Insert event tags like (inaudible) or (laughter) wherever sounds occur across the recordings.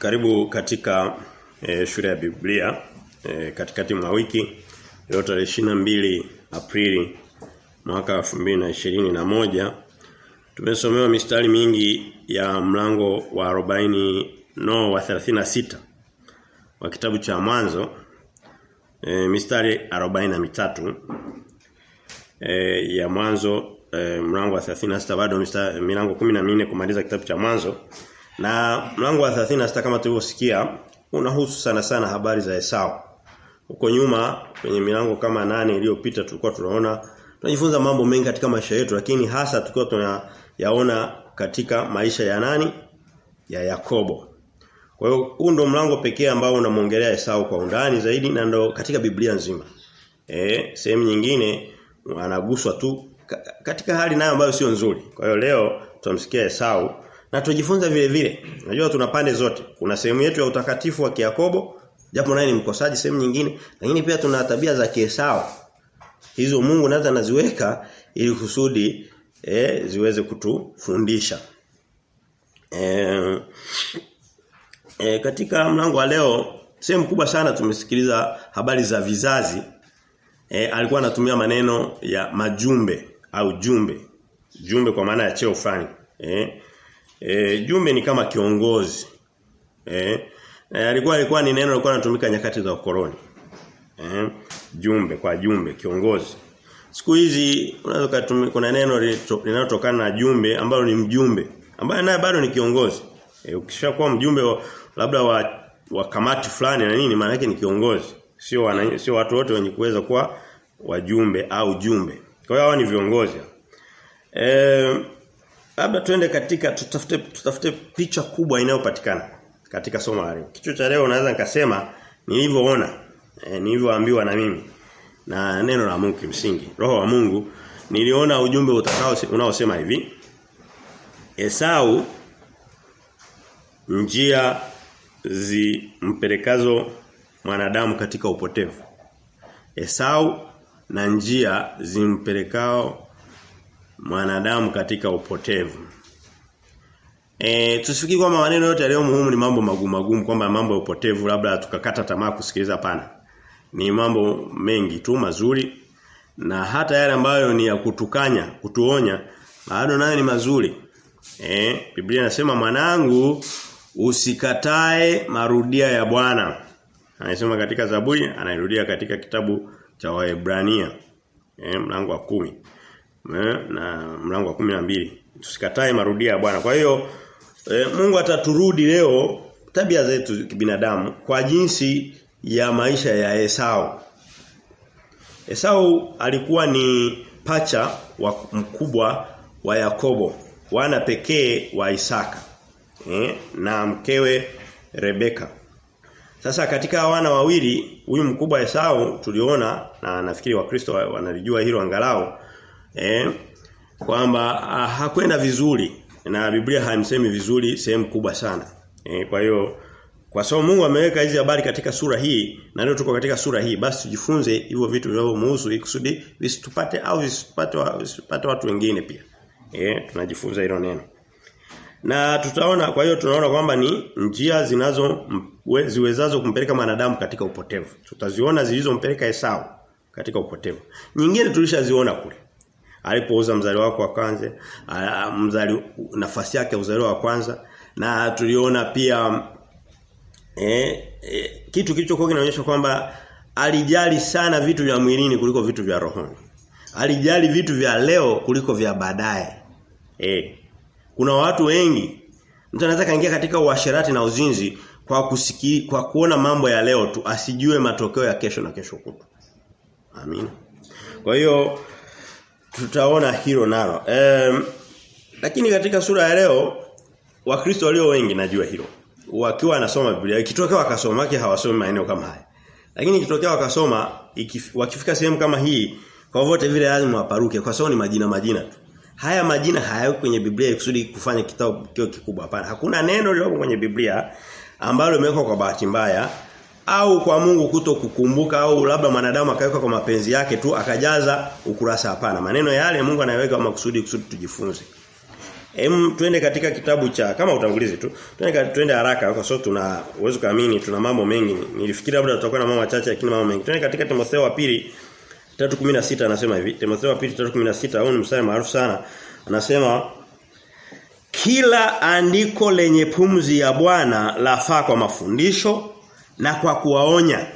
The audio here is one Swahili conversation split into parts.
Karibu katika e, shule ya Biblia e, katikati mwa wiki. Leo tarehe mbili Aprili mwaka na moja. Tumesomewa mistari mingi ya mlango wa 40 no wa 36 wa kitabu cha mwanzo e, mistari 43 e, ya mwanzo e, mlango wa 36 bado mistari milango 14 kumaliza kitabu cha mwanzo na mlango wa 36 kama tulivyosikia unahusu sana sana habari za Esau. Huko nyuma kwenye milango kama nane iliyopita tulikuwa tunaona tunajifunza mambo mengi katika maisha yetu lakini hasa tulikuwa tunayaona katika maisha ya nani? Ya Yakobo. Kwa hiyo huu ndio mlango pekee ambao unamuongelea Esau kwa undani zaidi na ndo katika Biblia nzima. Eh, sehemu nyingine anaguswa tu katika hali nayo ambayo sio nzuri. Kwa hiyo leo tutamsikia Esau na tujifunza vile vile. Unajua tuna pande zote. Kuna sehemu yetu ya utakatifu wa Yakobo, japo naye ni mkosaji sehemu nyingine, lakini pia tuna tabia za kiesao. Hizo Mungu nazo anaziweka ili kusudi eh, ziweze kutufundisha. Eh, eh, katika mlango wa leo sehemu kubwa sana tumesikiliza habari za vizazi. Eh, alikuwa anatumia maneno ya majumbe au jumbe. Jumbe kwa maana ya cheo fulani. Eh, E, jumbe ni kama kiongozi. Eh, e, alikuwa alikuwa ni neno lilikuwa linatumika nyakati za ukoloni. Eh, jumbe kwa jumbe kiongozi. Siku hizi unaweza kuna neno linalotokana na jumbe ambalo ni mjumbe ambaye naye bado ni kiongozi. E, ukishakuwa mjumbe wa, labda wa, wa kamati fulani na nini maana yake ni kiongozi. Sio sio watu wote wenye kuweza kuwa wajumbe au jumbe. Kwa hiyo hawa ni viongozi. Eh labda tuende katika tutafute tutafute picha kubwa inayopatikana katika somo la leo. Kichwa cha leo naweza nikasema nilivyoona, e, nilivyoambiwa na mimi na neno la Mungu kimsingi. Roho wa Mungu niliona ujumbe utakao unaosema hivi. Esau njia zimpelekazo mwanadamu katika upotevu. Esau na njia zimpelekao mwanadamu katika upotevu. E, tusifikiri kwamba maneno yote yaliyo muhimu ni mambo magumu magumu kwamba mambo ya upotevu labda tukakata tamaa kusikiliza pana. Ni mambo mengi tu mazuri na hata yale ambayo ni ya kutukanya, kutuonya bado nayo ni mazuri. Eh, Biblia inasema mwanangu usikatae marudia ya Bwana. Anasema katika Zaburi, anairudia katika kitabu cha Waebrania. Eh, mlango wa kumi na mlango wa kumi na mbili tusikatae marudia ya Bwana. Kwa hiyo e, Mungu ataturudi leo tabia zetu kibinadamu kwa jinsi ya maisha ya Esau. Esau alikuwa ni pacha wa mkubwa wa Yakobo, wana pekee wa Isaka. E, na mkewe Rebeka. Sasa katika wana wawili huyu mkubwa Esau tuliona na nafikiri wakristo wanalijua hilo angalau eh kwamba hakwenda vizuri na Biblia haimsemi vizuri sehemu kubwa sana. Eh kwa hiyo kwa sababu Mungu ameweka hizi habari katika sura hii na leo tuko katika sura hii basi tujifunze hivyo vitu vinavyomhusu ikusudi visitupate au visipate visipate watu wengine pia. Eh tunajifunza hilo neno. Na tutaona kwa hiyo tunaona kwamba ni njia zinazo ziwezazo kumpeleka mwanadamu katika upotevu. Tutaziona zilizompeleka Esau katika upotevu. Nyingine tulishaziona kule alipouza mzali wako wa kwanza mzali nafasi yake uzaliwa wa kwanza na tuliona pia eh, eh, kitu kilichokuwa kinaonyesha kwamba alijali sana vitu vya mwilini kuliko vitu vya rohoni. Alijali vitu vya leo kuliko vya baadaye. Eh kuna watu wengi mtu anaweza kaingia katika uasherati na uzinzi kwa kusiki, kwa kuona mambo ya leo tu asijue matokeo ya kesho na kesho kutwa. Amina. Kwa hiyo tutaona hilo nalo. Um, lakini katika sura ya leo Wakristo walio wengi najua hilo. Wakiwa anasoma Biblia, ikitokea wakasoma yake hawasomi maeneo kama haya. Lakini ikitokea wakasoma ikif, wakifika sehemu kama hii kwa vote vile lazima waparuke kwa sababu ni majina majina tu. Haya majina hayako kwenye Biblia kusudi kufanya kitabu kio kikubwa hapana. Hakuna neno lililo kwenye Biblia ambalo limewekwa kwa bahati mbaya au kwa Mungu kuto kukumbuka au labda mwanadamu akaweka kwa mapenzi yake tu akajaza ukurasa hapana. Maneno yale Mungu anayeweka kwa makusudi kusudi tujifunze. Hem twende katika kitabu cha kama utangulizi tu. Twende twende haraka kwa sababu tuna uwezo kaamini tuna mambo mengi. Nilifikiri labda tutakuwa na mambo machache lakini mambo mengi. Twende katika Timotheo wa pili 3:16 anasema hivi. Timotheo wa pili 3:16 huu ni mstari maarufu sana. Anasema kila andiko lenye pumzi ya Bwana lafaa kwa mafundisho na kwa kuwaonya.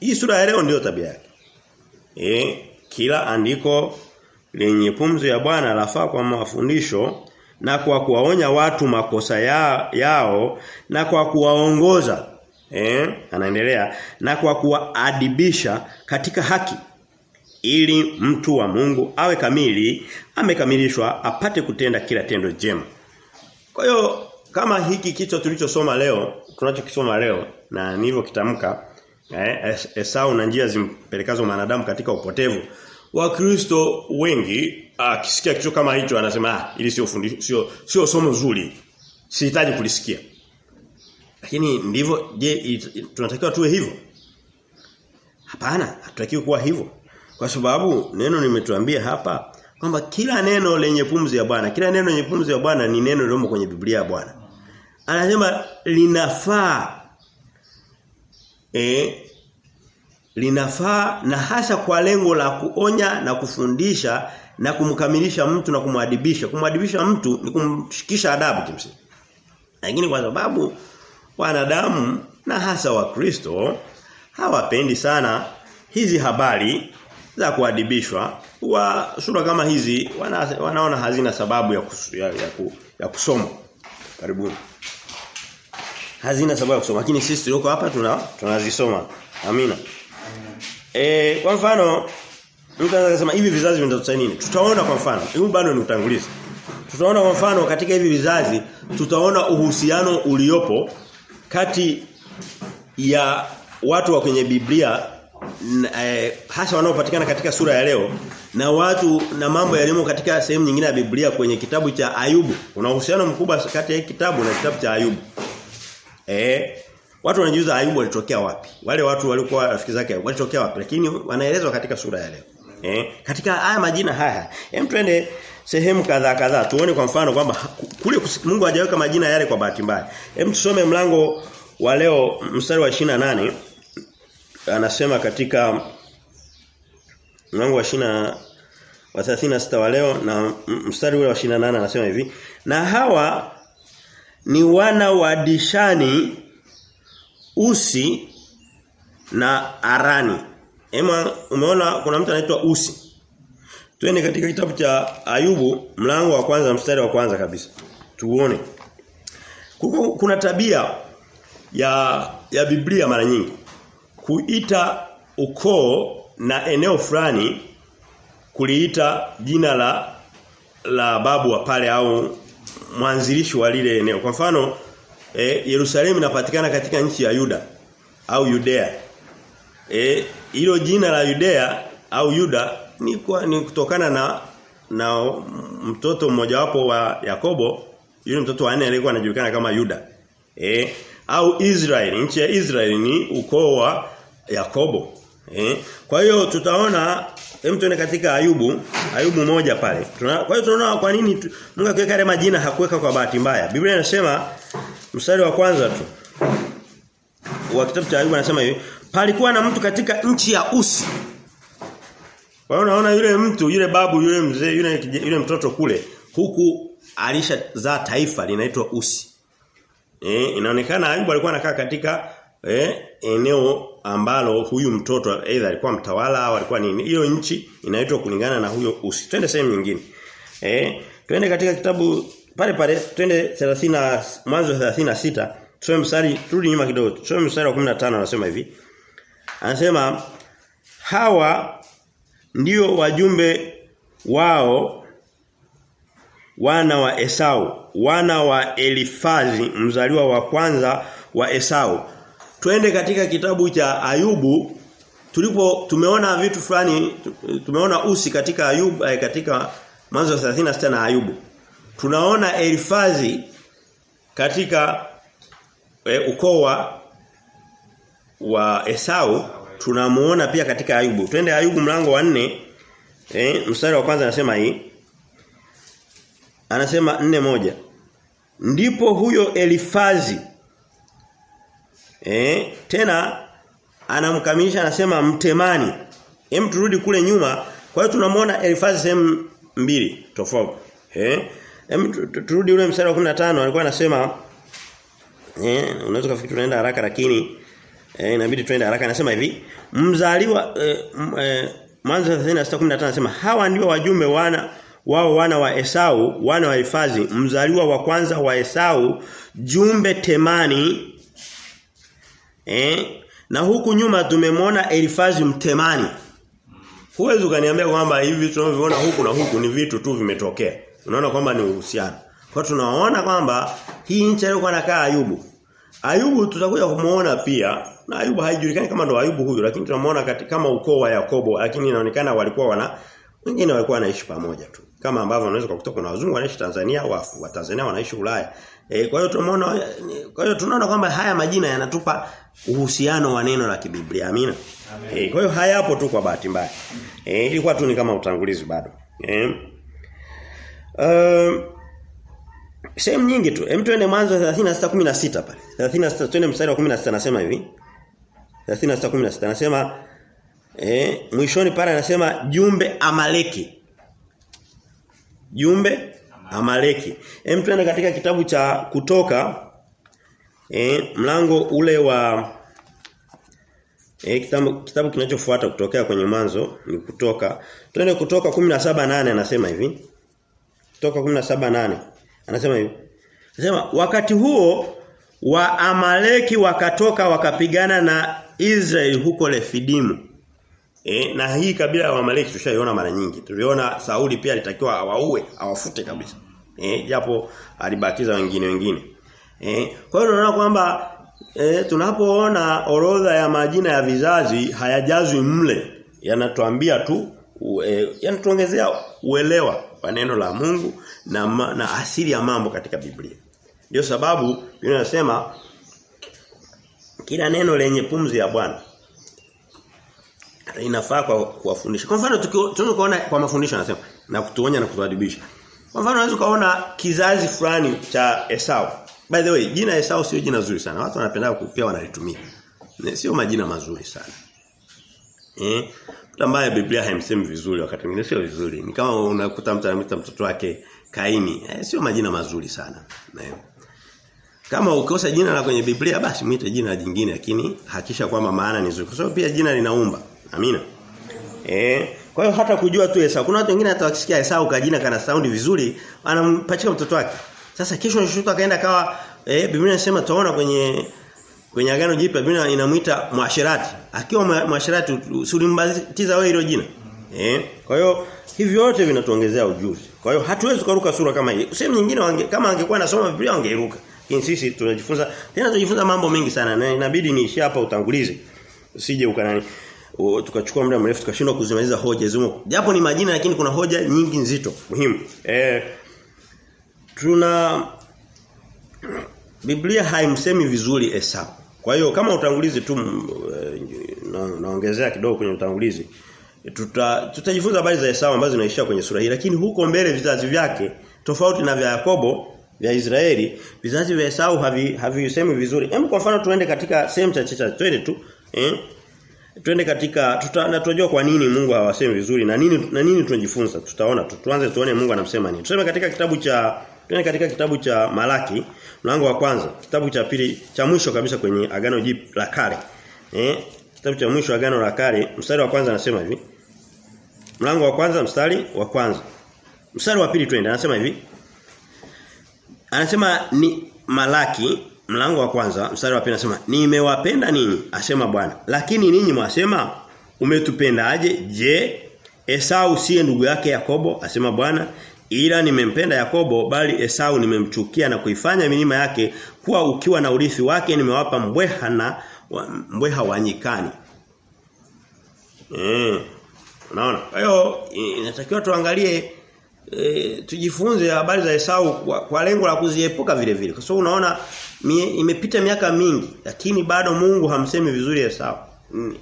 Hii sura ya leo ndio tabia yake. Eh, kila andiko lenye pumzi ya Bwana lafaa kwa mafundisho na kwa kuwaonya watu makosa ya, yao na kwa kuwaongoza eh anaendelea na kwa kuwaadibisha katika haki ili mtu wa Mungu awe kamili amekamilishwa apate kutenda kila tendo jema kwa hiyo kama hiki kichwa tulichosoma leo tunachokisoma leo na nilivyokitamka eh, Esau na njia zimpelekazo mwanadamu katika upotevu Wakristo wengi akisikia kichwa kama hicho anasema ah ili sio fundisho sio sio somo zuri. Sihitaji kulisikia. Lakini ndivyo je tunatakiwa tuwe hivyo? Hapana, hatutakiwi kuwa hivyo. Kwa sababu neno nimetuambia hapa kwamba kila neno lenye pumzi ya Bwana, kila neno lenye pumzi ya Bwana ni neno lilomo kwenye Biblia ya Bwana. Anasema linafaa. Eh? Linafaa na hasa kwa lengo la kuonya na kufundisha na kumkamilisha mtu na kumwadibisha. Kumwadibisha mtu ni kumshikisha adabu kimsingi. Lakini kwa sababu wanadamu na hasa wakristo hawapendi sana hizi habari za kuadibishwa. Wa sura kama hizi wana, wanaona hazina sababu ya, kus, ya, ya, ku, ya kusoma. Karibuni hazina sababu ya kusoma lakini sisi tulioko hapa tuna tunazisoma amina E, kwa mfano mtu anaweza kusema hivi vizazi vinatusaidia nini? Tutaona kwa mfano, huu bado ni utangulizi. Tutaona kwa mfano katika hivi vizazi tutaona uhusiano uliopo kati ya watu wa kwenye Biblia eh, hasa wanaopatikana katika sura ya leo na watu na mambo yalimo katika sehemu nyingine ya Biblia kwenye kitabu cha Ayubu. Kuna uhusiano mkubwa kati ya kitabu na kitabu cha Ayubu. Eh, Watu wanajiuliza Ayubu alitokea wapi? Wale watu walikuwa rafiki zake walitokea wapi? Lakini wanaelezwa katika sura ya leo. Eh? Katika haya majina haya. Hem twende sehemu kadhaa kadhaa tuone kwa mfano kwamba kule Mungu hajaweka majina yale kwa bahati mbaya. Hem tusome mlango wa leo mstari wa 28 anasema katika mlango wa 20 wa 36 wa leo na mstari ule wa 28 anasema hivi na hawa ni wana wa Dishani Usi na Arani. Ema umeona kuna mtu anaitwa Usi. Twende katika kitabu cha Ayubu mlango wa kwanza mstari wa kwanza kabisa. Tuone. Kuko, kuna tabia ya ya Biblia mara nyingi kuita ukoo na eneo fulani kuliita jina la la babu wa pale au mwanzilishi wa lile eneo. Kwa mfano eh, Yerusalemu inapatikana katika nchi ya Yuda au Judea. Eh hilo jina la Judea au Yuda ni kwa, ni kutokana na na mtoto mmojawapo wa Yakobo, yule mtoto wa nne aliyekuwa anajulikana kama Yuda. Eh au Israeli, nchi ya Israeli ni ukoo wa Yakobo. Eh kwa hiyo tutaona hem tuone katika Ayubu, Ayubu moja pale. Tuna, kwa hiyo tunaona kwa nini tu, Mungu akiweka yale majina hakuweka kwa bahati mbaya. Biblia inasema mstari wa kwanza tu wa kitabu cha Ayubu anasema hivi palikuwa na mtu katika nchi ya Usi kwa hiyo unaona yule mtu yule babu yule mzee yule yule mtoto kule huku alishazaa taifa linaitwa Usi eh inaonekana Ayubu alikuwa anakaa katika eh, eneo ambalo huyu mtoto aidha alikuwa mtawala au alikuwa nini. Hiyo nchi inaitwa kulingana na huyo Usi. Twende sehemu nyingine. Eh twende katika kitabu pale pale twende 30 mwanzo 36 tusome mstari turudi nyuma kidogo. Tusome mstari wa 15 anasema hivi. Anasema hawa ndio wajumbe wao wana wa Esau wana wa Elifazi mzaliwa wa kwanza wa Esau twende katika kitabu cha Ayubu tulipo tumeona vitu fulani tumeona usi katika Ayubu eh, katika mwanzo 36 na Ayubu tunaona Elifazi katika e, ukoo wa wa Esau tunamuona pia katika Ayubu. Twende Ayubu mlango wa 4 eh, mstari wa kwanza anasema hii. anasema nne moja ndipo huyo Elifazi eh? Tena anamkamilisha anasema mtemani. Hem turudi kule nyuma. Kwa hiyo tunamwona Elifazi sehemu mbili tofauti. Eh? Hem turudi ule mstari wa 15 alikuwa anasema eh unaweza kufikiri tunaenda haraka lakini eh inabidi tuende haraka. Anasema hivi mzaliwa eh, eh, Mwanzo 36:15 anasema hawa ndio wajumbe wana wao wana wa Esau wana wa Elifazi mzaliwa wa kwanza wa Esau jumbe temani eh? Na huku nyuma tumemwona Elifazi mtemani. Huwezi ukaniambia kwamba hivi tunavyoona huku na huku ni vitu tu vimetokea. Unaona kwamba ni uhusiano. Kwa tunaona kwamba hii nchi aliyokuwa anakaa Ayubu. Ayubu tutakuja kumuona pia na Ayubu haijulikani kama ndo Ayubu huyu lakini tunamuona kama ukoo wa Yakobo lakini inaonekana walikuwa wana wengine walikuwa wanaishi pamoja tu kama ambavyo unaweza kukuta kuna wazungu wanaishi Tanzania wafu wa Tanzania wanaishi Ulaya. E, kwa hiyo tunaona kwa hiyo tunaona kwamba haya majina yanatupa uhusiano wa neno la kibiblia. Amina? E, kwa hiyo hayapo tu kwa bahati mbaya. E, ilikuwa tu ni kama utangulizi bado. Eh um, sehemu nyingi tu. Hem tuende mwanzo 36:16 pale. 36 tuende mstari wa 16 anasema hivi. 36:16 anasema eh mwishoni pale anasema jumbe amaleki jumbe amaleki hem tuende katika kitabu cha kutoka eh mlango ule wa eh kitabu kitabu kinachofuata kutokea kwenye mwanzo ni kutoka twende kutoka 17:8 anasema hivi kutoka 17:8 Anasema hivi. Anasema wakati huo wa Amaleki wakatoka wakapigana na Israeli huko Refidimu. E, na hii kabila ya Wamaleki tushaiona mara nyingi. Tuliona Sauli pia alitakiwa awaue, awafute kabisa. Eh japo alibakiza wengine wengine. Eh kwa hiyo tunaona kwamba e, tunapoona orodha ya majina ya vizazi hayajazwi mle yanatuambia tu e, yanatuongezea uelewa wa neno la Mungu na, na asili ya mambo katika Biblia. Ndio sababu Biblia inasema kila neno lenye pumzi ya Bwana inafaa kwa kuwafundisha. Kwa mfano tunaweza kuona kwa mafundisho anasema na kutuonya na kutuadibisha. Kwa mfano unaweza kuona kizazi fulani cha Esau. By the way, jina Esau sio jina zuri sana. Watu wanapenda kupewa wanalitumia. Sio majina mazuri sana. Eh? Mtu ambaye Biblia haimsemi vizuri wakati mwingine sio vizuri. Ni kama unakuta mtu anamwita mtoto wake Kaini. Eh, sio majina mazuri sana. Eh. Kama ukikosa jina la kwenye Biblia basi mwite jina jingine lakini hakisha kwamba maana ni nzuri. Kwa sababu pia jina linaumba. Amina. Eh, kwa hiyo hata kujua tu Esau. Kuna watu wengine hata wakisikia Esau kajina kana sound vizuri, anampachika mtoto wake. Sasa kesho nishuto akaenda kawa eh Biblia inasema tunaona kwenye kwenye agano jipya Biblia inamuita mwasherati. Akiwa mwasherati usimbatiza wewe hilo jina. Eh? Kwa hiyo hivi vyote vinatuongezea ujuzi. Kwa hiyo hatuwezi kuruka sura kama hii. Sehemu nyingine wange, kama angekuwa anasoma Biblia angeiruka. Lakini sisi tunajifunza tena tunajifunza mambo mengi sana na inabidi niishie hapa utangulizi. Usije ukanani tukachukua muda mrefu tukashindwa kuzimaliza hoja zimo. Japo ni majina lakini kuna hoja nyingi nzito muhimu. Eh tuna Biblia haimsemi vizuri Esau. Kwa hiyo kama utangulizi tu na, naongezea kidogo kwenye utangulizi tuta tutajifunza habari za Esau ambazo zinaishia kwenye sura hii lakini huko mbele vizazi vyake tofauti na vya Yakobo vya Israeli vizazi vya Esau havi havisemi vizuri. Hem kwa mfano tuende katika sehemu chache chache twende tu eh twende katika tuta, na tunajua kwa nini Mungu hawasemi vizuri na nini na nini tunajifunza tutaona tu tuanze tuone Mungu anamsema nini. Tuseme katika kitabu cha Twende katika kitabu cha Malaki mlango wa kwanza, kitabu cha pili cha mwisho kabisa kwenye agano jipya la kale. Eh? Kitabu cha mwisho agano la kale, mstari wa kwanza anasema hivi. Mlango wa kwanza mstari wa kwanza. Mstari wa pili twende anasema hivi. Anasema ni Malaki mlango wa kwanza mstari wa pili anasema nimewapenda ninyi asema Bwana. Lakini ninyi mwasema umetupendaje? Je, Esau siye ndugu yake Yakobo asema Bwana ila nimempenda Yakobo bali Esau nimemchukia na kuifanya milima yake kuwa ukiwa na urithi wake nimewapa mbweha na mbweha wa nyikani. Eh. Unaona? Kwa hiyo inatakiwa tuangalie e, tujifunze habari za Esau kwa, kwa lengo la kuziepuka vile vile. Kwa sababu unaona mie, imepita miaka mingi lakini bado Mungu hamsemi vizuri Esau.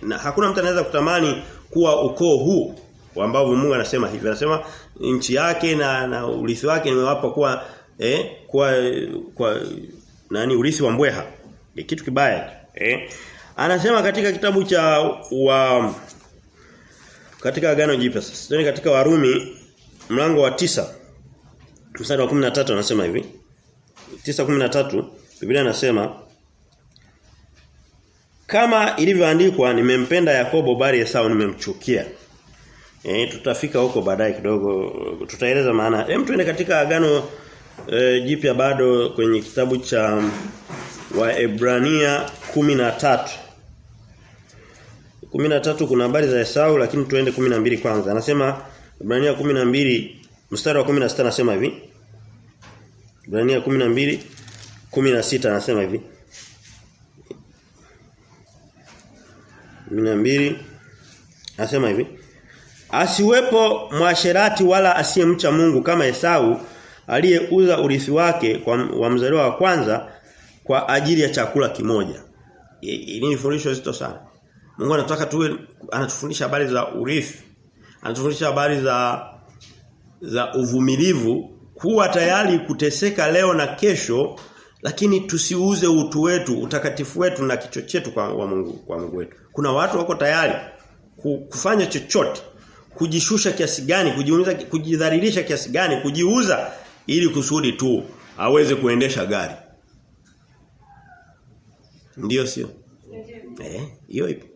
Na hakuna mtu anaweza kutamani kuwa ukoo huu ambao Mungu anasema hivi. Anasema nchi yake na, na urithi wake nimewapa kuwa eh kuwa kwa nani urithi wa mbweha. Ni kitu kibaya. Eh? Anasema katika kitabu cha wa katika agano jipya sasa. katika Warumi mlango wa tisa mstari wa 13 anasema hivi. 9:13 Biblia inasema kama ilivyoandikwa nimempenda Yakobo bali Esau nimemchukia. Eh tutafika huko baadaye kidogo tutaeleza maana. Hem tuende katika agano e, jipya bado kwenye kitabu cha Waebrania 13. 13 kuna habari za Esau lakini tuende 12 kwanza. Anasema Ibrania 12 mstari wa 16 anasema hivi. Ibrania 12 16 anasema hivi. 12 anasema hivi. Asiwepo mwasherati wala asiyemcha Mungu kama Esau aliyeuza urithi wake kwa wa mzaliwa wa kwanza kwa ajili ya chakula kimoja. Hili ni fundisho zito sana. Mungu anataka tuwe anatufundisha habari za urithi. Anatufundisha habari za za uvumilivu kuwa tayari kuteseka leo na kesho lakini tusiuze utu wetu, utakatifu wetu na kicho chetu kwa wa Mungu kwa Mungu wetu. Kuna watu wako tayari kufanya chochote, kujishusha kiasi gani, kujiuza kujidhalilisha kiasi gani, kujiuza ili kusudi tu aweze kuendesha gari. Ndiyo sio? Eh, hiyo ipo.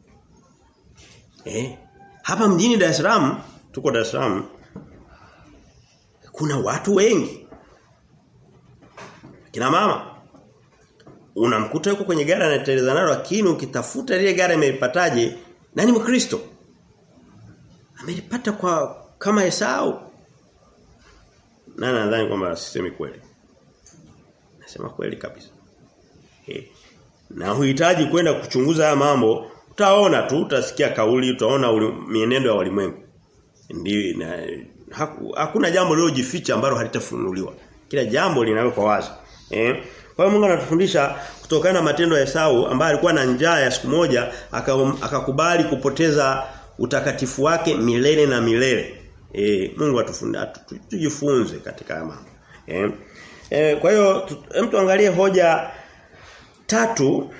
Eh. Hapa mjini Dar es Salaam, tuko Dar es Salaam. Kuna watu wengi. Kina mama unamkuta yuko kwenye gari anateleza nalo lakini ukitafuta ile gari ameipataje nani mkristo. Amelipata kwa kama Esau. Na nadhani kwamba sisemi kweli. Nasema kweli kabisa. Eh. Na uhitaji kwenda kuchunguza haya mambo utaona tu utasikia kauli utaona mienendo ya walimwengu. Ndio na haku, hakuna jambo lilojificha ambalo halitafunuliwa. Kila jambo linawekwa wazi. Eh kwa hiyo Mungu anatufundisha kutokana na matendo ya Esau ambaye alikuwa na njaa ya siku moja akakubali kupoteza utakatifu wake milele na milele. E, Mungu atufunde tujifunze katika mambo. E, e, kwa hiyo mtu angalie hoja tatu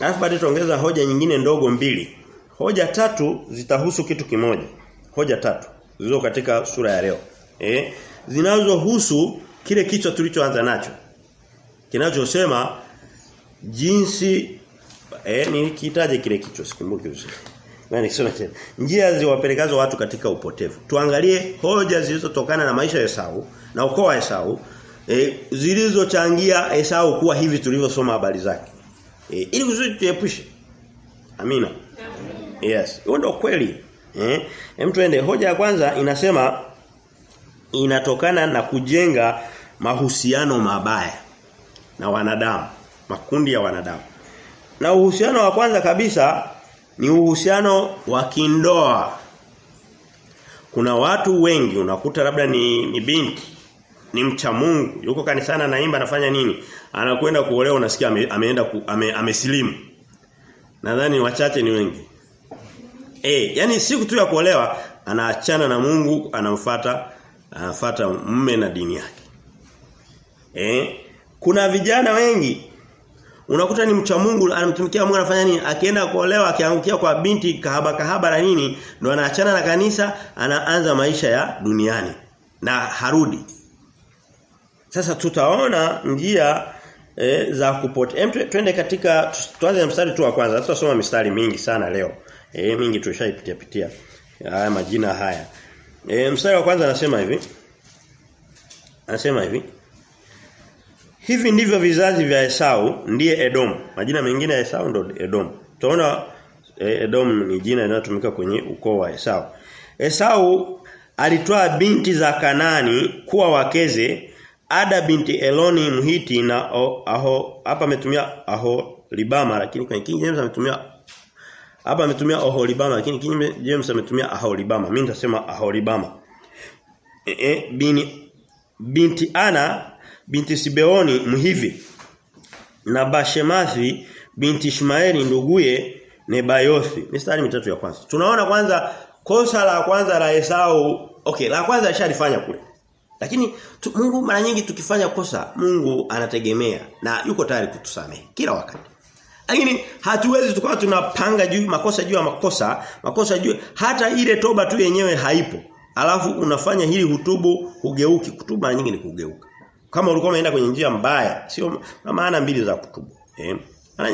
alafu baadaye tuongeza hoja nyingine ndogo mbili. Hoja tatu zitahusu kitu kimoja. Hoja tatu zilizo katika sura ya leo. Eh, zinazohusu kile kichwa tulichoanza nacho kinachosema jinsi eh nikitaje kile kichwa sikumbuki vizuri. Tena. Njia ziwapelekazo watu katika upotevu. Tuangalie hoja zilizotokana na maisha ya Esau na ukoo wa Esau e, zilizochangia Esau kuwa hivi tulivyosoma habari zake. E, ili kusudi tuepushe. Amina. Yes, huo ndio kweli. Eh, hem tuende hoja ya kwanza inasema inatokana na kujenga mahusiano mabaya na wanadamu, makundi ya wanadamu. Na uhusiano wa kwanza kabisa ni uhusiano wa kindoa. Kuna watu wengi unakuta labda ni, ni binti ni mcha Mungu, yuko kanisani anaimba anafanya nini? Anakwenda kuolewa unasikia ame, ameenda ku, ame, amesilimu. Nadhani wachache ni wengi. Eh, yani siku tu ya kuolewa anaachana na Mungu, anamfuata anafuata mume na dini yake. Eh? Kuna vijana wengi unakuta ni mcha Mungu anamtumikia Mungu anafanya nini? Akienda kuolewa akiangukia kwa binti kahaba kahaba na nini, Ndio anaachana na kanisa, anaanza maisha ya duniani na harudi. Sasa tutaona njia e, za kupotea. Twende katika tuanze na mstari tu wa kwanza. Tutasoma mistari mingi sana leo. Eh mingi tushaipitia pitia. Haya majina haya. E, mstari wa kwanza anasema hivi. Anasema hivi. Hivi ndivyo vizazi vya Esau ndiye Edom. Majina mengine ya Esau ndo Edom. Tunaona eh, Edom ni jina linalotumika kwenye ukoo wa Esau. Esau alitoa binti za Kanani kuwa wakeze Ada binti Eloni Mhiti na aho hapa ametumia aho libama lakini kwenye King James ametumia hapa ametumia aho libama lakini King James ametumia aho libama. Mimi nitasema aho libama. E, e, bini binti Ana binti Sibeoni Mhivi na Bashemathi binti Ishmaeli nduguye Nebayothi. Mistari mitatu ya kwanza. Tunaona kwanza kosa la kwanza la Esau. Okay la kwanza alishalifanya kule. Lakini tu, Mungu mara nyingi tukifanya kosa Mungu anategemea na yuko tayari kutusamehe kila wakati. Lakini hatuwezi tukawa tunapanga juu makosa juu ya makosa makosa juu hata ile toba tu yenyewe haipo. Alafu unafanya hili hutubu hugeuki. Kutubu mara nyingi ni kugeuka kama ulikuwa umeenda kwenye njia mbaya sio maana mbili za kutubu eh?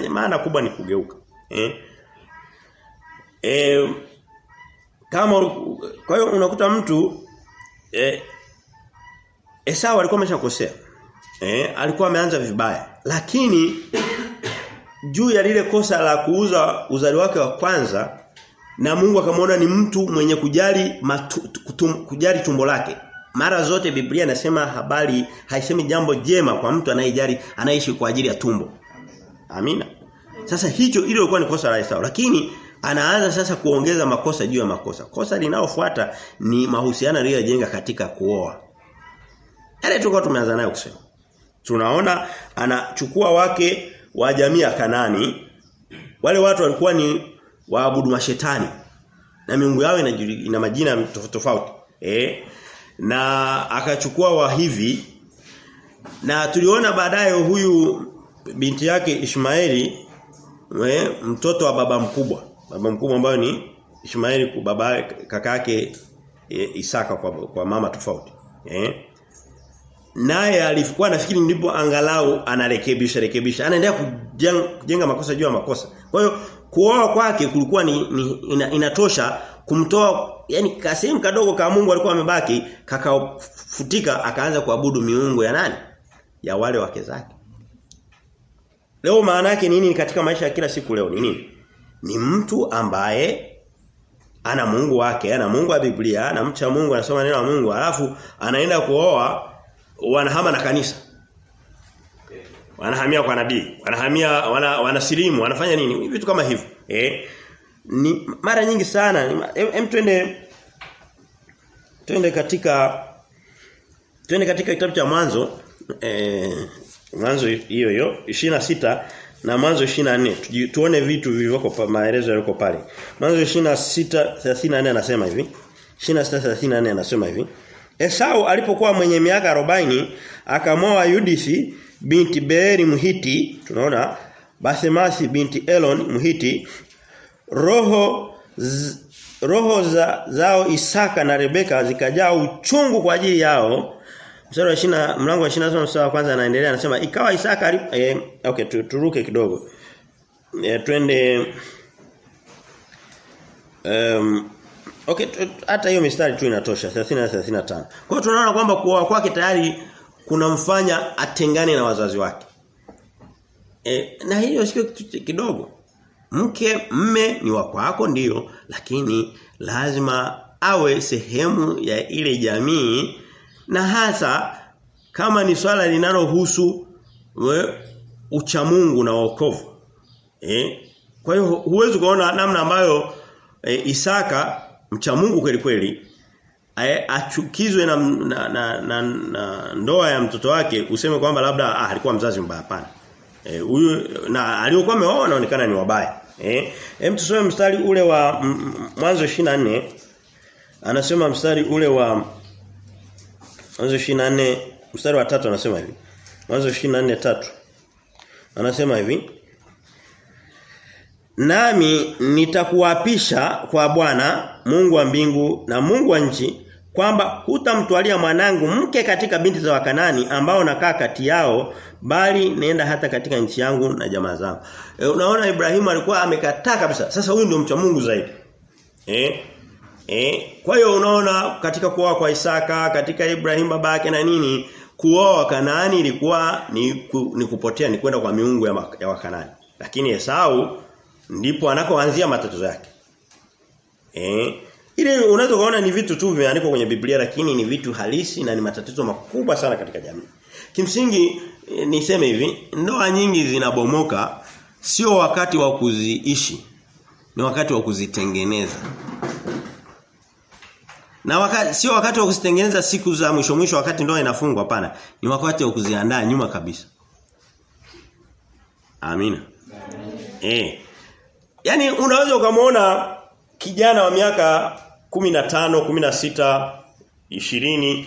Maana kubwa ni kugeuka eh? Eh kama kwa hiyo unakuta mtu eh Esau alikuwa ameshakosea eh? Alikuwa ameanza vibaya lakini juu ya lile kosa la kuuza uzali wake wa kwanza na Mungu akamwona ni mtu mwenye kujali matu, kutum, kujali tumbo lake mara zote Biblia inasema habari haisemi jambo jema kwa mtu anayejali anaishi kwa ajili ya tumbo. Amina. Sasa hicho ile ilikuwa ni kosa la Esau lakini anaanza sasa kuongeza makosa juu ya makosa. Kosa linalofuata ni mahusiano aliyojenga katika kuoa. Yale tulikuwa tumeanza nayo kusema. Tunaona anachukua wake wa jamii ya Kanani. Wale watu walikuwa ni waabudu mashetani. Na miungu yao ina, ina majina tofauti. Eh? Na akachukua wa hivi na tuliona baadaye huyu binti yake Ishmaeli we, mtoto wa baba mkubwa baba mkubwa ambayo ni Ishmaeli baba kaka yake e, Isaka kwa, kwa mama tofauti eh naye alikuwa nafikiri ndipo angalau anarekebisha rekebisha anaendelea kujenga, kujenga makosa juu ya makosa. Kwa hiyo kuoa kwake kulikuwa ni, ni ina, inatosha kumtoa yani kasehemu kadogo kama Mungu alikuwa amebaki kakafutika akaanza kuabudu miungu ya nani? Ya wale wake zake. Leo maana yake nini katika maisha ya kila siku leo? Nini? Ni mtu ambaye ana Mungu wake ana Mungu wa Biblia ana mcha Mungu anasoma neno la Mungu alafu anaenda kuoa wanahama na kanisa. Wanahamia kwa nabii wanahamia wana, wanasilimu wanafanya nini? Vitu kama hivyo eh ni mara nyingi sana. Hem twende twende katika twende katika kitabu cha mwanzo eh mwanzo hiyo hiyo 26 na mwanzo 24 tuone vitu vilivyoko maelezo yaliko pale. Mwanzo 26 34 anasema hivi. 26 34 anasema hivi. Esau alipokuwa mwenye miaka 40 akamwoa Yudithi binti Beeri Mhiti. Tunaona Basemasi binti Elon Mhiti roho z, roho za, zao Isaka na Rebeka zikajaa uchungu kwa ajili yao. Mstari wa 20 mlango wa 20 mstari wa kwanza anaendelea anasema ikawa Isaka eh, okay turuke kidogo. Eh, twende um, okay hata hiyo mistari tu inatosha 30 na 35 kwa hiyo tunaona kwamba kuoa kwake tayari kunamfanya atengane na wazazi wake. E, na hiyo sio kidogo mke mme ni wa kwako ndio. Lakini lazima awe sehemu ya ile jamii. Na hasa kama ni swala linalohusu uchamungu na wokovu. Eh kwa hiyo huwezi kuona namna ambayo e, Isaka mchamungu kweli kweli achukizwe na, na, na, na, na ndoa ya mtoto wake useme kwamba labda ah, alikuwa mzazi mbaya. Hapana eh huyu na aliyokuwa ameoa anaonekana ni wabaya. Eh hem tusome mstari ule wa mwanzo 24 anasema mstari ule wa mwanzo 24 mstari wa tatu anasema hivi. Mwanzo 24 tatu. Anasema hivi. Nami nitakuapisha kwa Bwana Mungu wa mbingu na Mungu wa nchi kwamba hutamtwalia mwanangu mke katika binti za Wakanani ambao nakaa kati yao bali nenda hata katika nchi yangu na jamaa zangu. E, unaona Ibrahimu alikuwa amekataa kabisa. Sasa huyu ndio mcha Mungu zaidi. Eh? Eh, kwa hiyo unaona katika kuoa kwa Isaka, katika Ibrahim babake na nini, kuoa Kanaani ilikuwa ni, ku, ni kupotea ni kwenda kwa miungu ya, ya Wakanani. Lakini Esau ndipo anakoanzia matatizo yake. Eh, ile unaweza kuona ni vitu tu vimeandikwa kwenye Biblia lakini ni vitu halisi na ni matatizo makubwa sana katika jamii. Kimsingi niseme hivi, ndoa nyingi zinabomoka sio wakati wa kuziishi. Ni wakati wa kuzitengeneza. Na wakati sio wakati wa kuzitengeneza siku za mwisho mwisho wakati ndoa inafungwa hapana. Ni wakati wa kuziandaa nyuma kabisa. Amina. Eh. Yaani unaweza ukamwona kijana wa miaka 15, 16, 20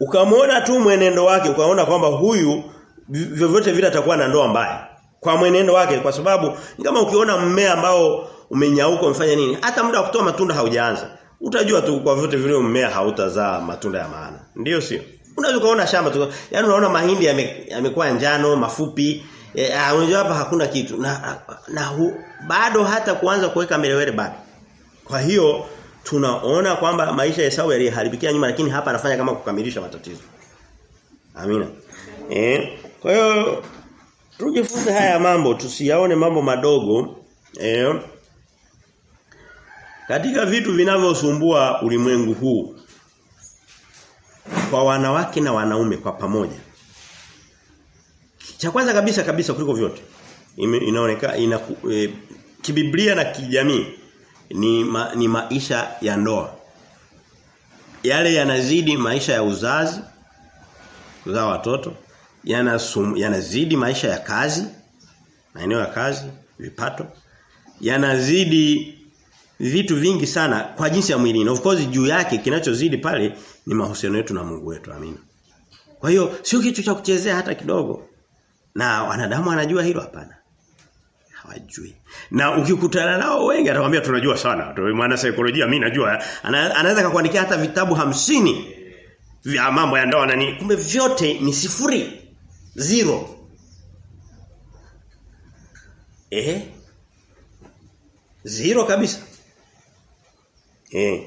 ukamwona tu mwenendo wake ukaona kwamba huyu vyovyote vile atakuwa na ndoa mbaya kwa mwenendo wake kwa sababu kama ukiona mmea ambao umenyauka umefanya nini hata muda wa kutoa matunda haujaanza. Utajua tu kwa vyote vile mmea hautazaa matunda ya maana. Ndio sio? Unaweza kuona shamba tu. Yani unaona mahindi yamekuwa yame njano mafupi. E, unajua hapa hakuna kitu. Na, na hu, bado hata kuanza kuweka melewele bado. Kwa hiyo tunaona kwamba maisha ya Esau yaliharibikia nyuma lakini hapa anafanya kama kukamilisha matatizo. Amina. Eh kwa hiyo tujifunze haya mambo tusiyaone mambo madogo eh katika vitu vinavyosumbua ulimwengu huu kwa wanawake na wanaume kwa pamoja. Cha kwanza kabisa kabisa kuliko vyote inaonekana ina, e, kibiblia na kijamii ni ma, ni maisha ya ndoa. Yale yanazidi maisha ya uzazi kuzaa watoto yanasum, yanazidi maisha ya kazi maeneo ya kazi vipato yanazidi vitu vingi sana kwa jinsi ya mwilini. Of course juu yake kinachozidi pale ni mahusiano yetu na Mungu wetu. Amina. Kwa hiyo sio kitu cha kuchezea hata kidogo. Na wanadamu wanajua hilo hapana. Hawajui. Na ukikutana nao wengi atakwambia tunajua sana. Maana saikolojia mimi najua. Ana, anaweza kukuandikia hata vitabu hamsini vya mambo ya ndoa na. Kumbe vyote ni sifuri. Zero. Eh? Zero kabisa. Eh.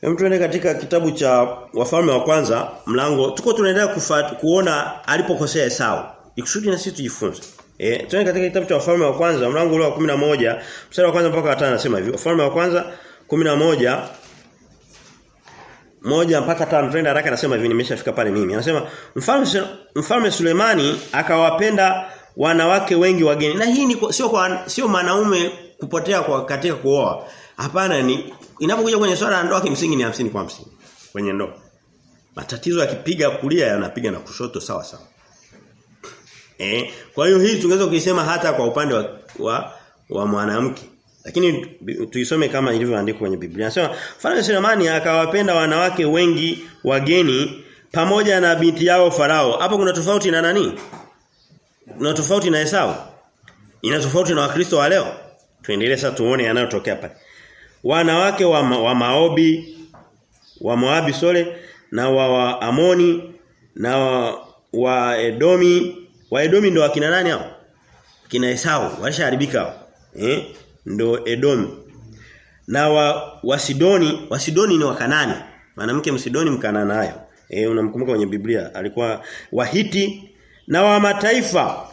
Hem tuende katika kitabu cha Wafalme wa kwanza mlango tuko tunaendelea kuona alipokosea Esau. Ikusudi na sisi tujifunze. Eh tuende katika kitabu cha Wafalme wa kwanza mlango ule wa 11 mstari wa kwanza mpaka wa 5 anasema hivi. Wafalme wa kwanza 11 moja mpaka tano tunaenda haraka anasema hivi nimeshafika pale mimi. Anasema mfalme mfalme Sulemani akawapenda wanawake wengi wageni. Na hii ni sio kwa sio mwanaume kupotea kwa katika kuoa. Hapana ni inapokuja kwenye swala la ndoa kimsingi ni hamsini kwa hamsini kwenye ndoa. Matatizo yakipiga kulia yanapiga na kushoto sawa sawa. Eh, kwa hiyo hii tungeweza kuisema hata kwa upande wa wa, wa mwanamke. Lakini tuisome kama ilivyoandikwa kwenye Biblia. Anasema Farao Sulemani akawapenda wanawake wengi wageni pamoja na binti yao Farao. Hapo kuna tofauti na nani? Kuna tofauti na Esau. Ina tofauti na Wakristo wa leo. Tuendelee sasa tuone yanayotokea pale. Wanawake wa, ma, wa Maobi, wa Moabi sole na wa, wa Amoni na wa, wa Edomi, wa Edomi ndo wakina nani hao? Kina Esau, walishaharibika hao. Eh? Ndo Edomi. Na wa, Wasidoni, Wasidoni ni wakanani. Mwanamke msidoni mkananayo. Eh unamkumbuka kwenye Biblia alikuwa Wahiti na wa mataifa